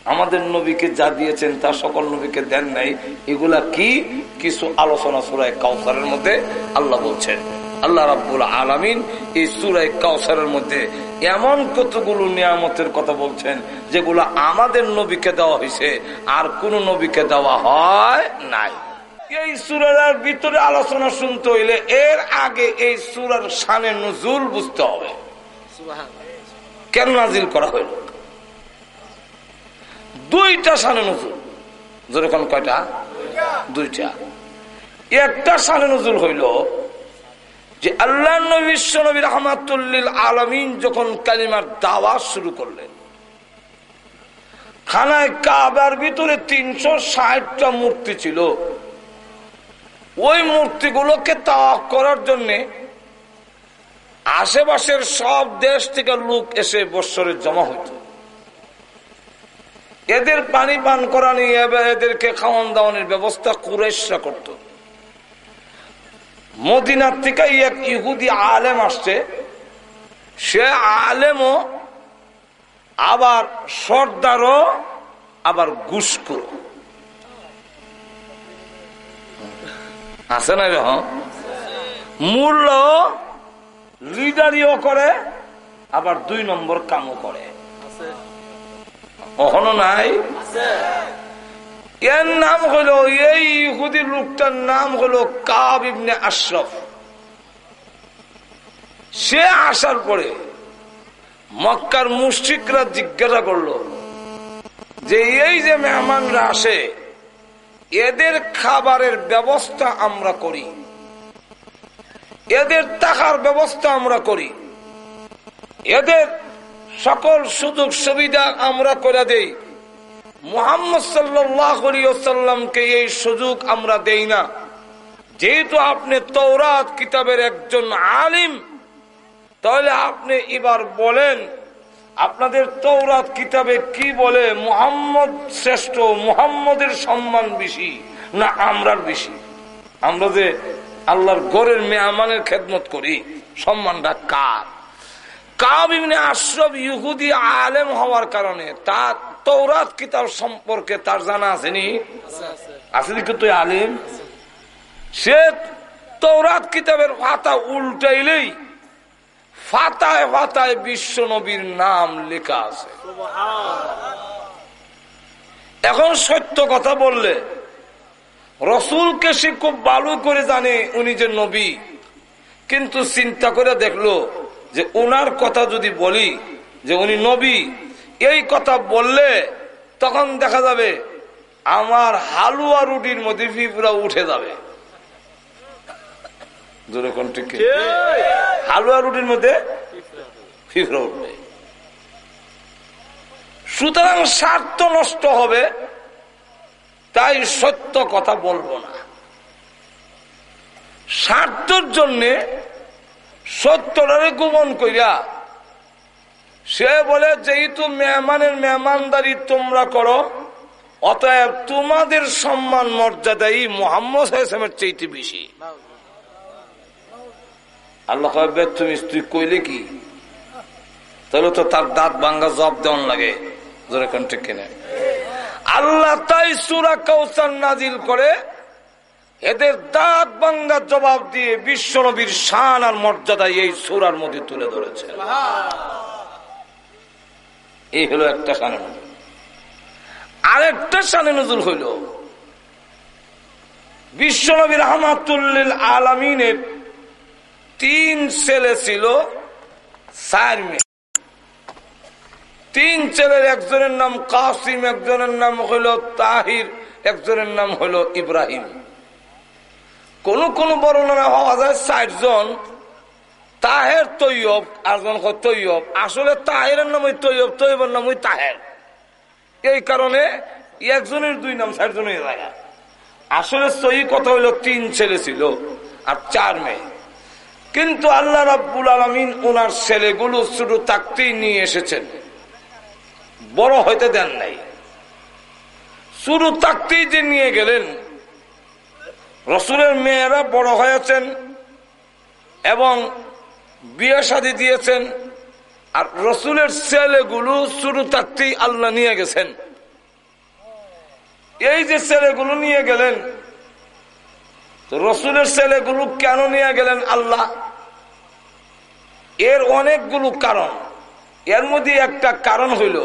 আমাদের নবীকে যা দিয়েছেন তা সকল নবীকে দেন নাই। এগুলা কি? কিছু আলোচনা সুরায় কাউসারের মধ্যে আল্লাহ বলছেন আল্লাহ রাবুল আলমিন এই সুরায় কাউসারের মধ্যে এমন কতগুলো নিয়ামতের কথা বলছেন যেগুলো আমাদের নবীকে দেওয়া হয়েছে আর কোন নবীকে দেওয়া হয় নাই। এই সুরার ভিতরে আলোচনা শুনতে হইলে এর আগে এই সুরার সানে নজুল বুঝতে হবে। কেন নাজিল করা হইল দুইটা সানে নজুল যেরকম কয়টা? দুইটা। একটা সানে নজুল হইল যে আল্লাহ বিশ্ব নবী রহমাতুল্লিল আলমিন যখন কালিমার দাওয়া শুরু করলেন, খানায় কাবার ভিতরে তিনশো ষাটটা মূর্তি ছিল। ওই মূর্তিগুলোকে তাওয়াফ করার জন্য আশেপাশের সব দেশ থেকে লোক এসে বৎসরে জমা হইত। এদের পানি পান করা নিয়ে এদেরকে খাওয়ান দাওয়ানোর ব্যবস্থা কুরেশরা করত। মদিনার থেকে এক ইহুদি আলেম আসছে। সে আলেমও আবার সর্দারও, আবার গুস্কো আছে না এরকম? মূল্য লিডারিও করে, আবার দুই নম্বর কামও করে। কখনো নাই? এর নাম হলো, এই ইহুদি লোকটার নাম হলো কাব ইবনে আশরফ। সে আসার পরে মক্কার মুশ্রিকরা জিজ্ঞাসা করল যে, এই যে মেহমানরা আসে, এদের খাবারের ব্যবস্থা আমরা করি, এদের টাকার ব্যবস্থা আমরা করি, এদের সকল সুযোগ সুবিধা আমরা করে দেই। মোহাম্মদ সাল্লামকে এই সুযোগ আমরা দেই না। যেহেতু আপনি তৌরাত কিতাবের একজন আলিম, তাহলে আপনি এবার বলেন, আপনাদের তৌরাত কিতাবে কি বলে মোহাম্মদ শ্রেষ্ঠ, মোহাম্মদের সম্মান বেশি না আমরার বেশি? আমরা যে আল্লাহর গড়ের মেহমানের খেদমত করি, সম্মানটা কার? কাবিনে আশ্রব ইহুদি আলেম হওয়ার কারণে তার তৌরাত কিতাব সম্পর্কে তার জানা আসেনি। আসেনি কিন্তু আলিম? সে তৌরাত কিতাবের পাতা উল্টাইলেই ফাতায় ফাতায় বিশ্ব নবীর নাম লেখা আছে। এখন সত্য কথা বললে, রসুলকে সে খুব ভালো করে জানে উনি যে নবী, কিন্তু চিন্তা করে দেখল যে ওনার কথা যদি বলি, যে উনি নবী, এই কথা বললে তখন দেখা যাবে আমার হালুয়া রুটির মধ্যে ফিপুরা উঠে যাবে। হালুয়া রুটির মধ্যে ফিফরা উঠবে। সুতরাং স্বার্থ নষ্ট হবে, তাই সত্য কথা বলব না। স্বার্থর জন্যে সত্যটারে গোপন কইরা। সে বলে, যেহেতু মেহমানের মেহমানদারি তোমরা করো, অতএব তোমাদের সম্মান মর্যাদাই মোহাম্মদ হাসমের চাইতে বেশি। আল্লাহ তুমি স্ত্রী কইলে কি? তাহলে তো তার দাঁত ভাঙ্গা জব দেওয়ান লাগে। আল্লাহ তাই সুরা কৌসার নাজিল করে এদের দাঁত বাঙ্গার জবাব দিয়ে বিশ্ব নবীর শান আর মর্যাদা এই সুরার মধ্যে তুলে ধরেছে। এই হলো একটা শানে নজর আরেকটা শানে নজর হইল। বিশ্ব নবীর রহমাতুল্লিল আলমিনের তিন ছেলে ছিল চার তিন ছেলের একজনের নাম কাসিম, একজনের নাম হইল তাহির, একজনের নাম হইল ইব্রাহিম। কোন কোন বর্ণনা হওয়া যায় ষাট জন তাহের তৈয়ব আর জন তৈয়ব। আসলে তাহের নাম ওই তৈয়ব, তৈয়বের নাম ওই তাহের। এই কারণে একজনের দুই নাম ষাট জনের জায়গা আসলে সহি কথা হইল তিন ছেলে ছিল আর চার মেয়ে। কিন্তু আল্লাহ রাব্বুল আলমিন ওনার ছেলেগুলো শুধু তাকতেই নিয়ে এসেছেন। বড় হইতে দেন নাই। শুরু তাকতেই যে নিয়ে গেলেন রসুলের মেয়েরা বড় হয়েছেন এবং বিয়ে শাদী দিয়েছেন, আর রসুলের ছেলেগুলো শুরু থাকতেই আল্লাহ নিয়ে গেছেন। এই যে ছেলেগুলো নিয়ে গেলেন রসুলের ছেলেগুলো কেন নিয়ে গেলেন আল্লাহ? এর অনেকগুলো কারণ। এর মধ্যে একটা কারণ হইল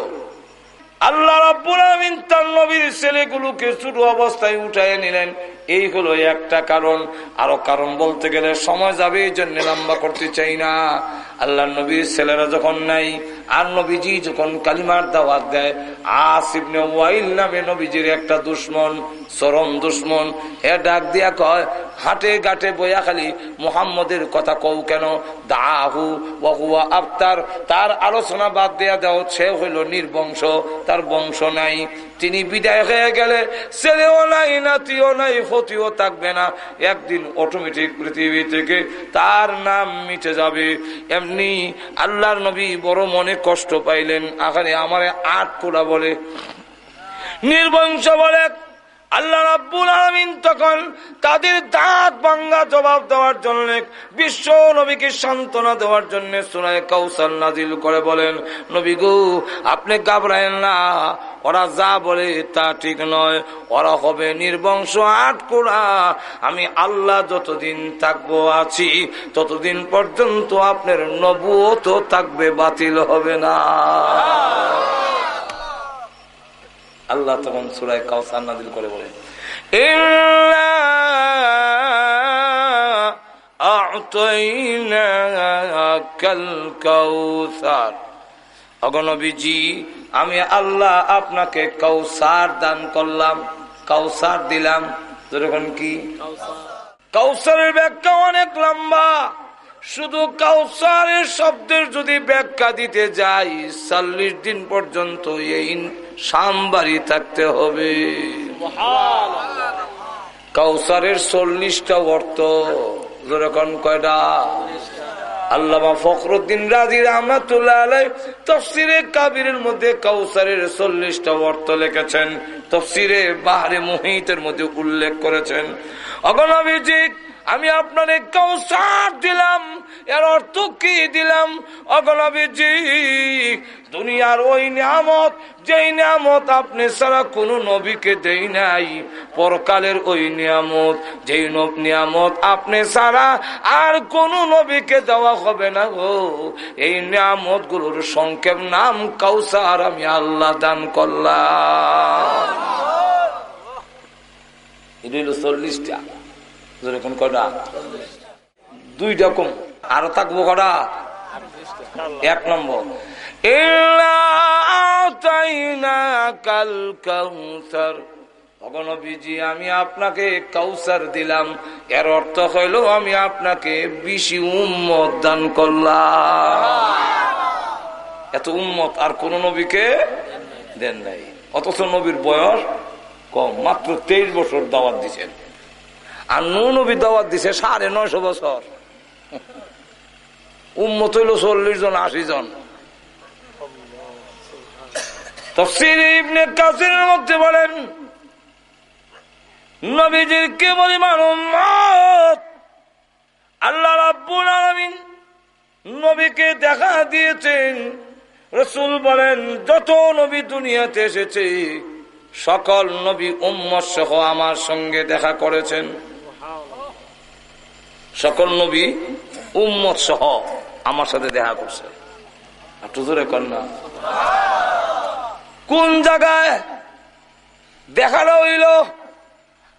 আল্লাহ রাব্বুল আমিন তার নবীর ছেলেগুলোকে ছোট অবস্থায় উঠাই নিলেন। এই হলো একটা কারণ। আরও কারণ বলতে গেলে সময় যাবে, এই জন্য লম্বা করতে চাই না। আল্লাহ নবীর ছেলেরা যখন নাই, আর নবীজি যখন কালিমার দাওয়াত দেয় আসিবনে ওয়াইল নামে নবীজির একটা দুশ্মন, চরম দুশ্মন এ ডাক দিয়া কয়, হাটে গাটে বইয়া খালি মোহাম্মদের কথা কও কেন? দাহু ওহুয়া আফতার তার আলোচনা বাদ দেয়া দেও, সে হইল নির্বংশ, তার বংশ নাই। তিনি বিদায় হয়ে গেলে, ছেলেও নাই, নাতিও নাই ফতিও থাকবে না। একদিন অটোমেটিক পৃথিবী থেকে তার নাম মিটে যাবে। এমনি আল্লাহর নবী বড় মনে কষ্ট পাইলেন। আখানে আমার আট কোলা বলে। নির্বংশ বলে আল্লাহ রাব্বুল আলমিন তখন তাদের দাঁত ভাঙ্গা জবাব দেওয়ার জন্য বিশ্ব নবীকে সান্ত্বনা দেওয়ার জন্য সুনায় কৌশল নাজিল করে বলেন, নবী গু, আপনি ঘাবড়ায়েন না। ওরা যা বলে তা ঠিক নয়। ওরা হবে নির্বংশ আটকোড়া আমি আল্লাহ যতদিন থাকব আছি, ততদিন পর্যন্ত আপনার নবুও তো থাকবে, বাতিল হবে না। আল্লাহ তখন সুরায় কাউসার নাদিল করে বলে অগনবীজি আমি আল্লাহ আপনাকে কৌসার দান করলাম কৌসার দিলাম। যেরকম কি? কৌসারের ব্যাখ্যা অনেক লম্বা। শুধু কাউসারের শব্দের যদি ব্যাখ্যা দিতে যাই, চল্লিশ দিন পর্যন্ত এই সামবাড়ি থাকতে হবে। কাউসারের চল্লিশটা অর্থ যেরকম কয়টা? আল্লামা ফখরুদ্দিন রাজি রহমাতুল্লাহ আলাই তফসিরে কাবিরের মধ্যে কাউসারের চল্লিশটা অর্থ লিখেছেন। তফসিরে বাহারে মোহিতের মধ্যে উল্লেখ করেছেন। অগণাভিজিক আমি আপনার কৌসার দিলাম, এর অর্থ কি দিলাম? অগণবিজি দুনিয়ার ওই নিয়ামত, যেই নিয়ামত আপনি ছাড়া কোন নবীকে দেই নাই, পরকালের ওই নিয়ামত, যেই নিয়ামত আপনি ছাড়া আর কোন নবীকে দেওয়া হবে না গো। এই নিয়ামতগুলোর সংক্ষেপ নাম কৌসার আমি আল্লাহ দান করলাম। চল্লিশটা। যেরকম কটা দুইটা কম আরও থাকব কটা? এক নম্বর। আমি আপনাকে কাউসার দিলাম। এর অর্থ হইল, আমি আপনাকে বেশি উম্মত দান করলাম। এত উম্মত আর কোন নবীকে দেন নাই। অথচ নবীর বয়স কম, মাত্র তেইশ বছর দাওয়াত দিচ্ছেন আর নবী দাওয়াত দিছে সাড়ে নয়শো বছর। উম্মত হইল চল্লিশ জন, আশি জন। মধ্যে বলেন, নবীজির কে পরিমাণ আল্লাহ রাব্বুল আলামিন নবীকে দেখা দিয়েছেন। রসুল বলেন, যত নবী দুনিয়াতে এসেছে, সকল নবী উম্মত সহ আমার সঙ্গে দেখা করেছেন। সকল নবী, উম্মত সহ আমার সাথে দেখা করছে। কোন জায়গায় দেখানো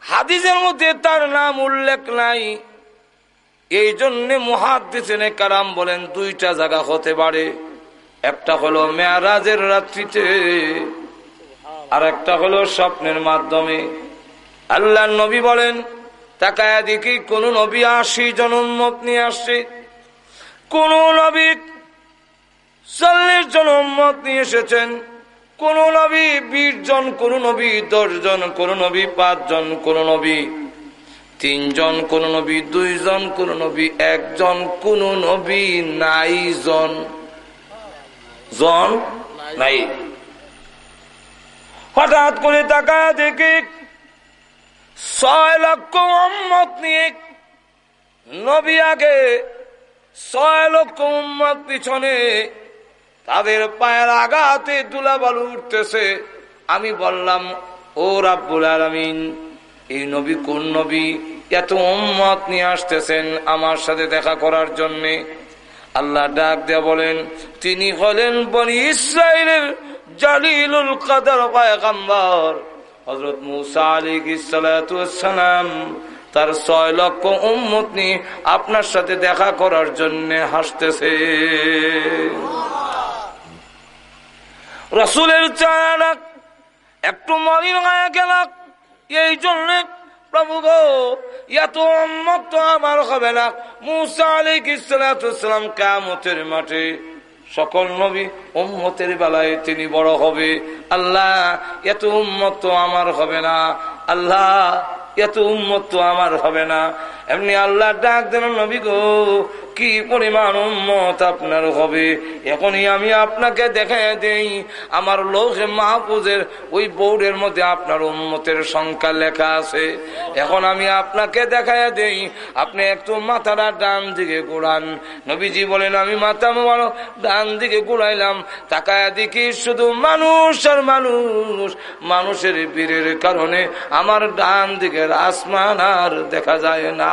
হাদিসের মধ্যে তার নাম উল্লেখ নাই। এই জন্য কারাম বলেন, দুইটা জায়গা হতে পারে। একটা হলো মেয়ারাজের রাত্রিতে আর একটা হলো স্বপ্নের মাধ্যমে। আল্লাহ নবী বলেন তাকায় দেখি কোন নবী আশি জন উন্মত নিয়ে আসছে। কোন নবী চল্লিশ জন উন্মত নিয়ে এসেছেন। কোন নবী বিশ জন, কোন নবী দশ জন, কোন নবী পাঁচ জন, কোন নবী তিনজন কোন নবী দুইজন কোন নবী একজন কোন নবী নাই জন। জন নাই। হঠাৎ করে তাকায় দেখি ছয় লক্ষ উম্মত নিয়ে নবী আগে ছয় লক্ষ উম্মত পিছনে তাদের পায়ের আঘাতে দুলাবালু উঠতেছে। আমি বললাম, ও রাব্বুল আলমিন, এই নবী কোন নবী? এত উম্মত নিয়ে আসতেছেন আমার সাথে দেখা করার জন্যে। আল্লাহ ডাক দেয়া বলেন, তিনি হলেন বনি ইসরায়েলের জালিলুল কাদার পায়গাম্বার। হজরত মুসা আলী সালাম তার ছয় লক্ষ উম্মত নিয়ে আপনার সাথে দেখা করার জন্য হাসতেছে। রসুলের চারা একটু মলিন হয়ে গেল এই জন্য প্রভু গো, এত উম্মত তো আমার হবে না। মুসা আলী সালাম কামতের মাঠে সকল নবী উম্মতের বেলায় তিনি বড় হবে। আল্লাহ, এত উম্মত আমার হবে না। আল্লাহ, এত উম্মত আমার হবে না। এমনি আল্লাহ ডাক দেন, নবী গো, কি পরিমাণ উন্মত আপনার হবে? এখনই আমি আপনাকে দেখে দেই, আমার লোহে মাহফুজের ওই বোর্ডের মধ্যে আপনার উম্মতের সংখ্যা লেখা আছে। এখন আমি আপনাকে দেখায় দেই, আপনি একটু মাথাটা ডান দিকে ঘুরান। নবীজি বলেন, আমি মাথা মারো ডান দিকে ঘুরাইলাম, তাকায় দেখি শুধু মানুষ আর মানুষ। মানুষের বীরের কারণে আমার ডান দিকের আসমান আর দেখা যায় না।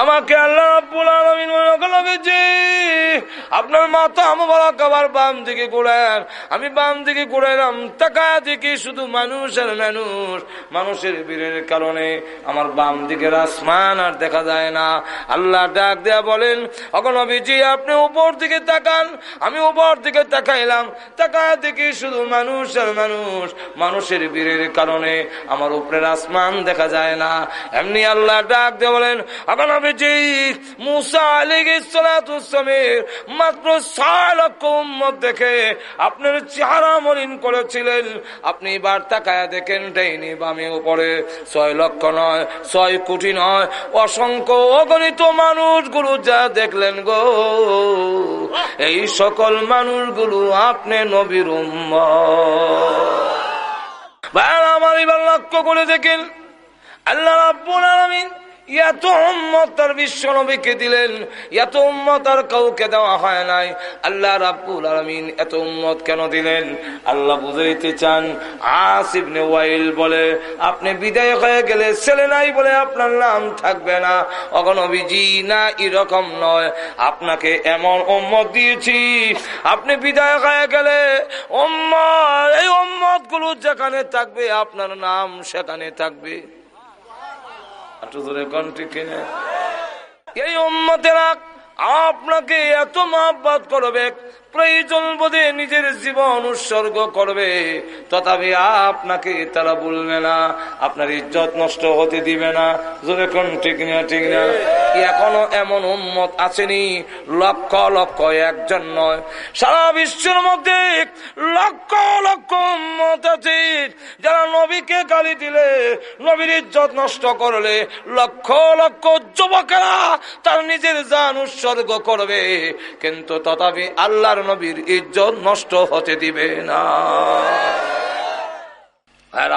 আমাকে আল্লাহ রাব্বুল আলামিন যে আপনার মাথা আমার আবার বাম দিকে ঘুরান আমি বাম দিকে ঘুরাইলাম টাকা দিকে শুধু মানুষ আর মানুষ। মানুষের বীরের কারণে আমার বাম দিকের আসমান আর দেখা যায় না। আল্লাহ ডাক দেয়া বলেন এখন জি আপনি উপর দিকে তাকান। আমি উপর দিকে তাকাইলাম টাকা দিকে শুধু মানুষ আর মানুষ। মানুষের বীরের কারণে আমার উপরের আসমান দেখা যায় না। এমনি আল্লাহ ডাক দিয়ে বলেন এখন নবীজি মুসা আলিগের মাত্র ছয় লক্ষ দেখে আপনার চেহারা মলিন করেছিলেন। আপনি এবার তাকায় দেখেন ডাইনি বামে উপরে। ছয় লক্ষ নয়, ছয় কোটি নয়। অসংখ্য অগণিত মানুষগুলো যা দেখলেন গো। এই সকল মানুষ মানুষগুলো আপনি নবীর আমার এবার লক্ষ্য করে দেখেন। আল্লাহ রাব্বুল আলামিন এত উম্মত তার বিশ্ব নবীকে দিলেন, এত উম্মত আর কাউকে দেওয়া হয় নাই। আল্লাহ রাব্বুল আলমিন এত উম্মত কেন দিলেন? আল্লাহ বুঝাইতে চান আসিবনে ওয়াইল বলে, আপনি বিদায় হয়ে গেলে ছেলে নাই বলে আপনার নাম থাকবে না। অগনবীজি না এরকম নয়। আপনাকে এমন উম্মত দিয়েছি, আপনি বিদায় হয়ে গেলে উম্মত, এই উম্মতগুলো যেখানে থাকবে, আপনার নাম সেখানে থাকবে। একটু ধরে কন্টি কিনে এই উম্মতেরা আপনাকে এত মহাব্বাত করবে প্রয়োজন বোধে নিজের জীবন উৎসর্গ করবে। তথাপি আপনাকে তারা বলবে না আপনার ইজ্জত নষ্ট হতে দিবে না। কোন ঠিক না ঠিক না? এখনও এমন উন্মত আসেনি লক্ষ লক্ষ একজন নয়। সারা বিশ্বের মধ্যে লক্ষ লক্ষ উম্মত আছে যারা নবীকে গালি দিলে নবীর ইজ্জত নষ্ট করলে লক্ষ লক্ষ যুবকেরা তার নিজের জান উৎসর্গ করবে। কিন্তু তথাপি আল্লাহর নবীর ইজ্জত নষ্ট হতে দিবে না।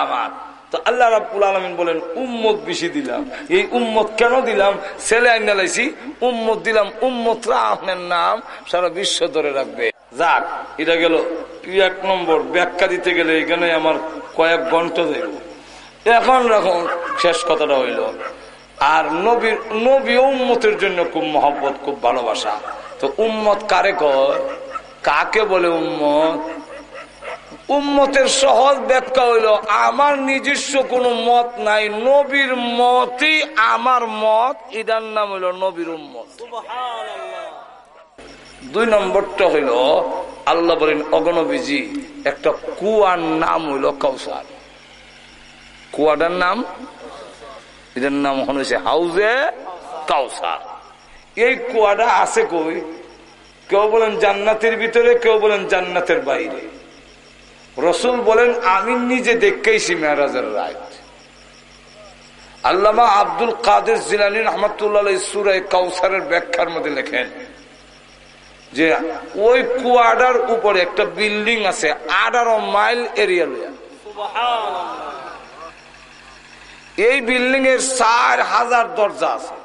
আমার, তো আল্লাহ রাবুল আলমিন বলেন, উম্মত বেশি দিলাম। এই উম্মত কেন দিলাম? ছেলে আইনা লাইছি, উম্মত দিলাম, উম্মত রাহমের নাম সারা বিশ্ব ধরে রাখবে। যাক, এটা গেল এক নম্বর ব্যাখ্যা দিতে গেলে এখানে আমার কয়েক ঘণ্টা দেব। এখন রাখুন শেষ কথাটা হইল, আর নবীর, নবী উম্মতের জন্য খুব মহব্বত, খুব ভালোবাসা। তো উম্মত কারে কয়? কাকে বলে উম্মত? উম্মতের সহজ ব্যাখ্যা হইল, আমার নিজস্ব কোনো মত নাই, নবীর মতই আমার মত, এটার নাম হইল নবীর উম্মত। দুই নম্বরটা হইল, আল্লাহ বলেন অগণবীজি একটা কুয়ার নাম হইল কৌসার কুয়াটার নাম? এটার নাম হয়েছে হাউজে কাউসার। এই কুয়াটা আছে কই? কেউ বলেন জান্নাতের ভিতরে কেউ বলেন জান্নাতের বাইরে। রসুল বলেন আমি নিজে দেখেইছি মেহরাজের রায়। আল্লামা আব্দুল কাদের জিলানি রহমতুল্লাহ সুরাই কাউসারের ব্যাখ্যার মধ্যে লেখেন যে ওই কুয়াডার উপরে একটা বিল্ডিং আছে আঠারো মাইল এরিয়া এই বিল্ডিং এর চার হাজার দরজা আছে।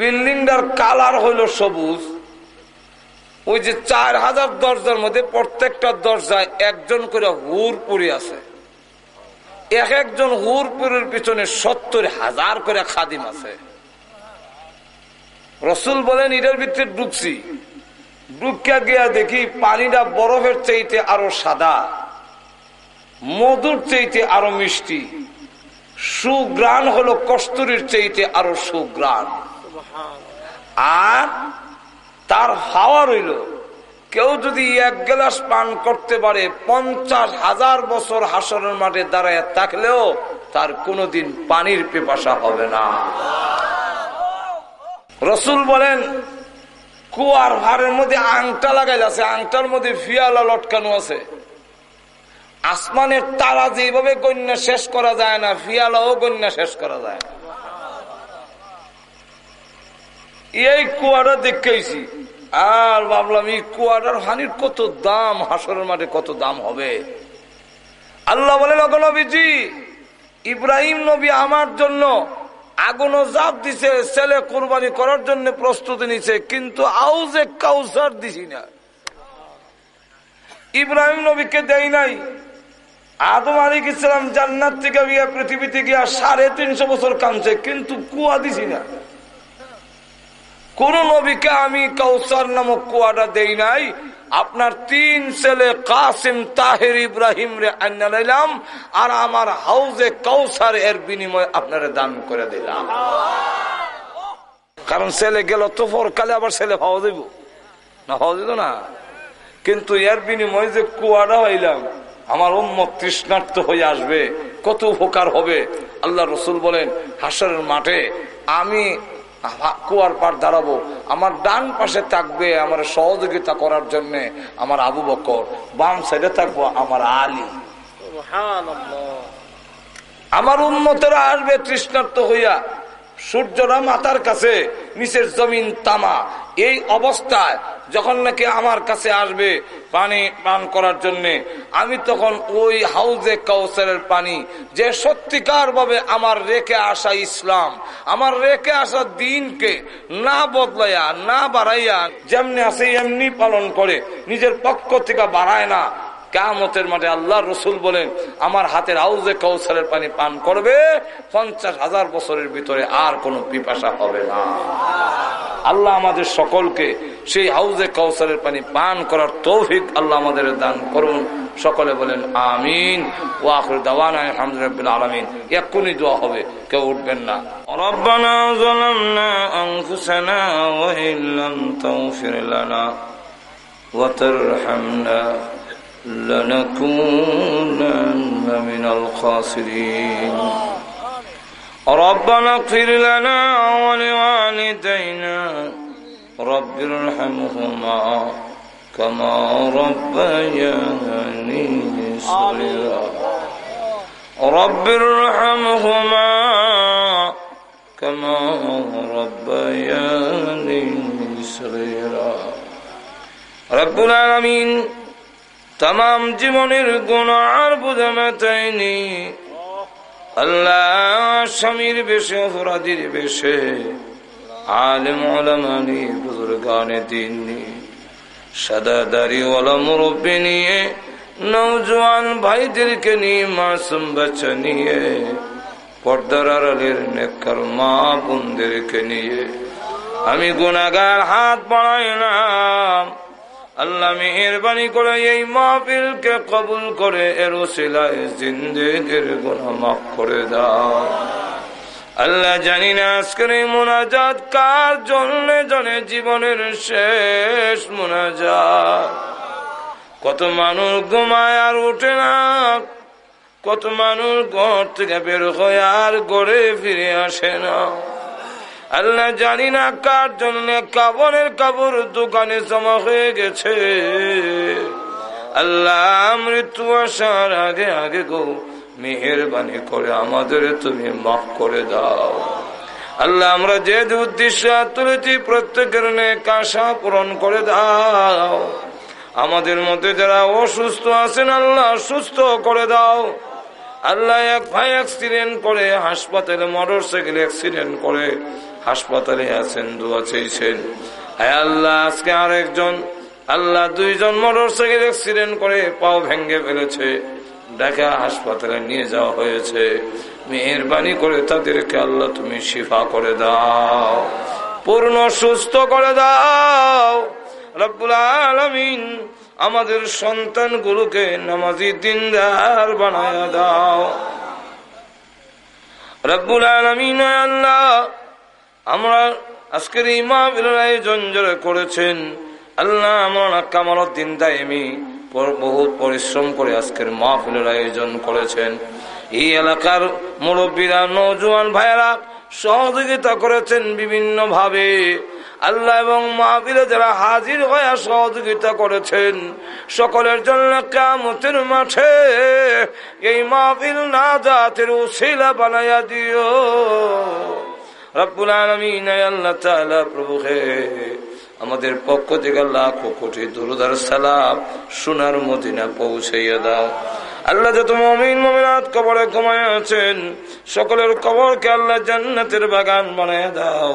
বিল্ডিংটার কালার হইল সবুজ। ওই যে চার হাজার দরজার মধ্যে প্রত্যেকটা দরজায় একজন করে হুর পুরি আছে। এক একজন হুরপুরের পিছনে সত্তর হাজার করে খাদিম আছে। রসুল বলেন এটার ভিতরে ডুবছি। ডুবকা গিয়া দেখি পানিটা বরফের চাইতে আরও সাদা, মধুর চাইতে আরও মিষ্টি। সুগ্রাণ হলো কস্তুরির চাইতে আরও সুগ্রাণ আর তার হাওয়া রইল। কেউ যদি এক গ্লাস পান করতে পারে, পঞ্চাশ হাজার বছর হাসরের মাঠে দাঁড়ায় থাকলেও তার কোনোদিন পানির পেপাসা হবে না। রসুল বলেন, কুয়ার ভারের মধ্যে আংটা লাগাইল আছে, আংটার মধ্যে ফিয়ালা লটকানো আছে। আসমানের তারা যেভাবে গণ্য শেষ করা যায় না, ফিয়ালাও গণ্য শেষ করা যায় না। এই কুয়াটা দেখেছি। আর ভাবলাম, এই কুয়াটার হানির কত দাম? হাসরের মাঠে কত দাম হবে? আল্লাহ বলে অগনবীজি ইব্রাহিম নবী আমার জন্য আগুন জাপ দিছে ছেলে কোরবানি করার জন্য প্রস্তুতি নিছে, কিন্তু আউজে কাউসার দিছি না। ইব্রাহিম নবীকে দেয় নাই। আদম আলিক ইসলাম জান্নাত থেকে গিয়া পৃথিবীতে গিয়া সাড়ে তিনশো বছর কামছে কিন্তু কুয়া দিছি না। কোন নবীকে আমি কৌসার নামক কুয়াটা দেই নাই। আপনার তিন ছেলে কাসিম, তাহের, ইব্রাহিম রে আনালাম আর আমার হাউজে কৌসার এর বিনিময় আপনারা দান করে দিলাম। কারণ ছেলে গেল তো কালে আবার ছেলে হওয়া দেব না, হওয়া দিত না। কিন্তু এর বিনিময় যে কুয়াটা হইলাম, আমার উম্মত তৃষ্ণার্থ হয়ে আসবে। কত উপকার হবে? আল্লাহ রসুল বলেন, হাসরের মাঠে আমি কুয়ার পার দাঁড়াবো। আমার ডান পাশে থাকবে আমার সহযোগিতা করার জন্য আমার আবু বকর বাম সাইডে থাকব আমার আলী। আমার উন্মতেরা আসবে তৃষ্ণার্ত হইয়া সূর্যরা মাতার কাছে নিচের জমিন তামা। এই অবস্থায় যখন নাকি আমার কাছে আসবে পানি পান করার জন্য, আমি তখন ওই হাউজে কাউসারের পানি যে সত্যিকার ভাবে আমার রেখে আসা ইসলাম, আমার রেখে আসা দিনকে না বদলাইয়া না বাড়াইয়া, যেমনি আছে এমনি পালন করে, নিজের পক্ষ থেকে বাড়ায় না কামতের মাঠে আল্লাহ রসুল বলেন আমার হাতের হাউজে কৌশলের পানি পান করবে পঞ্চাশ হাজার বছরের ভিতরে আর কোনো পিপাসা হবে না আল্লাহ আমাদের সকলকে সেই হাউজে কৌশলের পানি পান করার তৌফিক আল্লাহ আমাদের দান করুন সকলে বলেন আমিন ওয়াকুর দাওয়ান আলহামদুলিল্লাহ আলমিন এক্ষুনি দোয়া হবে কেউ উঠবেন না ربنا ظلمنا أنفسنا وإن لم تغفر لنا وترحمنا لنكونن من الخاسرين. ربنا اغفر لنا ولوالدينا. رب ارحمهما كما ربياني صغيرا. رب ارحمهما كما ربياني صغيرا. رب العالمين. তাম জীবনের গুণ আর বুঝামাতাইনি আল্লাহ স্বামীর বেশে, অপরাধীর বেশে বুজুর্গানে ভাইদেরকে নিয়ে, মাসুম নিয়ে নিয়ে, আমি গুণাগার হাত বাড়াইলাম। আল্লাহ মেহরবানি করে এই মাহফিলকে কবুল করে এর ওসিলায় জিন্দেগের গুণা মাফ করে দাও। আল্লাহ জানি না আজকের এই মোনাজাত কার জন্য জানে জীবনের শেষ মোনাজাত। কত মানুষ ঘুমায় আর উঠে না, কত মানুষ ঘর থেকে বের হয়ে আর গড়ে ফিরে আসে না। আল্লাহ জানি না কার জন্য কাবনের কাবর দোকানে জমা হয়ে গেছে। আল্লাহ মৃত্যু আসার আগে আগে গো, মেহরবানি করে আমাদের তুমি মাফ করে দাও। আল্লাহ আমরা যে উদ্দেশ্য তুলেছি প্রত্যেকের কাশা পূরণ করে দাও। আমাদের মধ্যে যারা অসুস্থ আছেন, আল্লাহ সুস্থ করে দাও। আল্লাহ এক ভাই অ্যাক্সিডেন্ট করে, হাসপাতালে মোটর সাইকেল অ্যাক্সিডেন্ট করে। হাসপাতালে আছেন, দোয়া চেয়েছেন। হ্যাঁ আল্লাহ, আজকে আরেকজন, আল্লাহ দুইজন মোটর সাইকেল অ্যাক্সিডেন্ট করে, পাও ভেঙ্গে ফেলেছে। ঢাকা হাসপাতালে নিয়ে যাওয়া হয়েছে। মেহরবানি করে তাদেরকে আল্লাহ তুমি শিফা করে দাও। পূর্ণ সুস্থ করে দাও। রব্বুল আলমিন আমাদের সন্তানগুলোকে নামাজি দিনদার বানায় দাও। রব্বুল আলমিন আল্লাহ আমরা আজকের মাহফিলের আয়োজন করেছেন, আল্লাহ আমার কামালুদ্দিন দায়মি বহুত পরিশ্রম করে আজকের মাহফিলের আয়োজন করেছেন। এই এলাকার মুরব্বীরা নৌজওয়ান ভাইয়েরা সহযোগিতা করেছেন বিভিন্ন ভাবে আল্লাহ এবং মাহফিলে যারা হাজির হয়ে সহযোগিতা করেছেন, সকলের জন্য কামতের মাঠে এই মাহফিল না জাতের উশিলা বানাইয়া দিও। রব্বুল আলমিন আল্লাহ প্রভু হে, আমাদের পক্ষ থেকে লাখ কোটি দুরুদার সালাম সোনার মদিনা পৌঁছাইয়া দাও। আল্লাহ যত মমিন, মমিনাত কবরে ঘুমায় আছেন সকলের কবরকে আল্লাহ জান্নাতের বাগান বানায় দাও।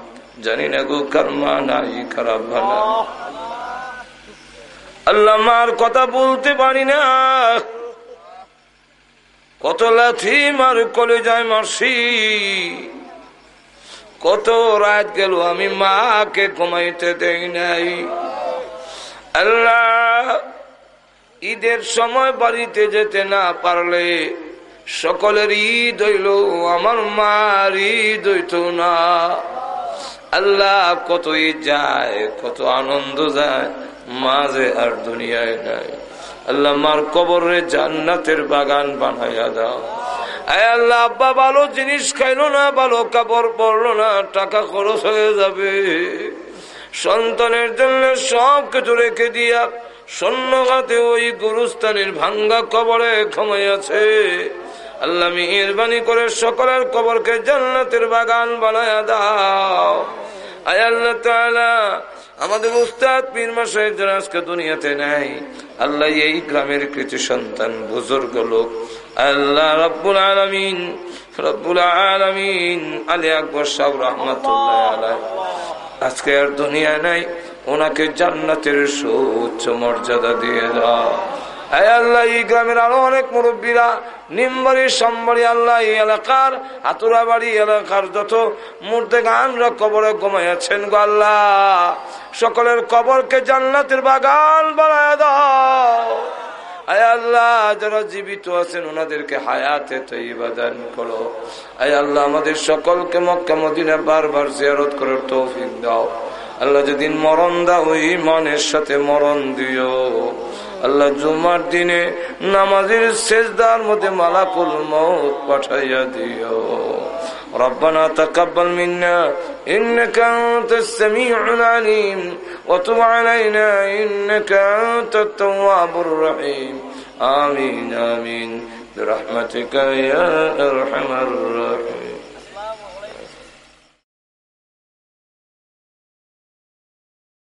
জানি না গো কর্মা নাই খারাপ আল্লাহ মার কথা বলতে পারি না। কত লাথি মার কলে যায় মাসি কত রাত গেল আমি মাকে কমাইতে দেই নাই। আল্লাহ, ঈদের সময় বাড়িতে যেতে না পারলে সকলের ঈদ হইল, আমার মার ঈদ হইত না। আল্লাহ কত ঈদ যায়, কত আনন্দ যায়, মাঝে আর দুনিয়ায় নাই। আল্লাহ মার কবরে জান্নাতের বাগান বানাইয়া দাও। আল্লাহ, আব্বা, ভালো জিনিস খাইলো না, ভালো কাপড় পরলো না, টাকা খরচ হয়ে যাবে। সন্তানের জন্য সব কিছু রেখে দিয়া সন্ন্যঘাতে ওই গুরুস্থানের ভাঙ্গা কবরে আছে আল্লাহ মেহরবানি করে সকলের কবরকে জান্নাতের বাগান বানায়া দাও। আল্লাহ আমাদের উস্তাদ পীর মাসাহেব যারা আজকে দুনিয়াতে নাই, আল্লাহ এই গ্রামের কৃতি সন্তান, বুজুর্গ লোক। আল্লাহ রব্বুল আলমিন রব্বুল আলমিন, আলী আকবর সাহ রহমতুল্লাহ আজকে আর দুনিয়া নাই, ওনাকে জান্নাতের সুচ্চ মর্যাদা দিয়ে দাও। আল্লাহ, এই গ্রামের আরও অনেক মুরব্বীরা নিমবাড়ি সম্বাড়ি আল্লাহ, এই এলাকার হাতুরা বাড়ি এলাকার যত মূর্তে গানরা কবরে ঘুমাইয়াছেন গো আল্লাহ। সকলের কবরকে জান্নাতের বাগান বানায় দাও। আল্লাহ, যারা জীবিত আছেন, ওনাদেরকে হায়াতে আল্লাহ, আমাদের সকলকে মক্কা মদিনা বারবার জিয়ারত করার তৌফিক দাও। আল্লাহ যেদিন মরণ দাও ইমানের সাথে মরণ দিও আল্লাহ জুমার দিনে নামাজের শেষদার মধ্যে মালাকুল মত পাঠাইয়া দিও ربنا تقبل منا إنك أنت السميع العليم وتب علينا إنك أنت التواب الرحيم آمين آمين برحمتك يا أرحم الراحمين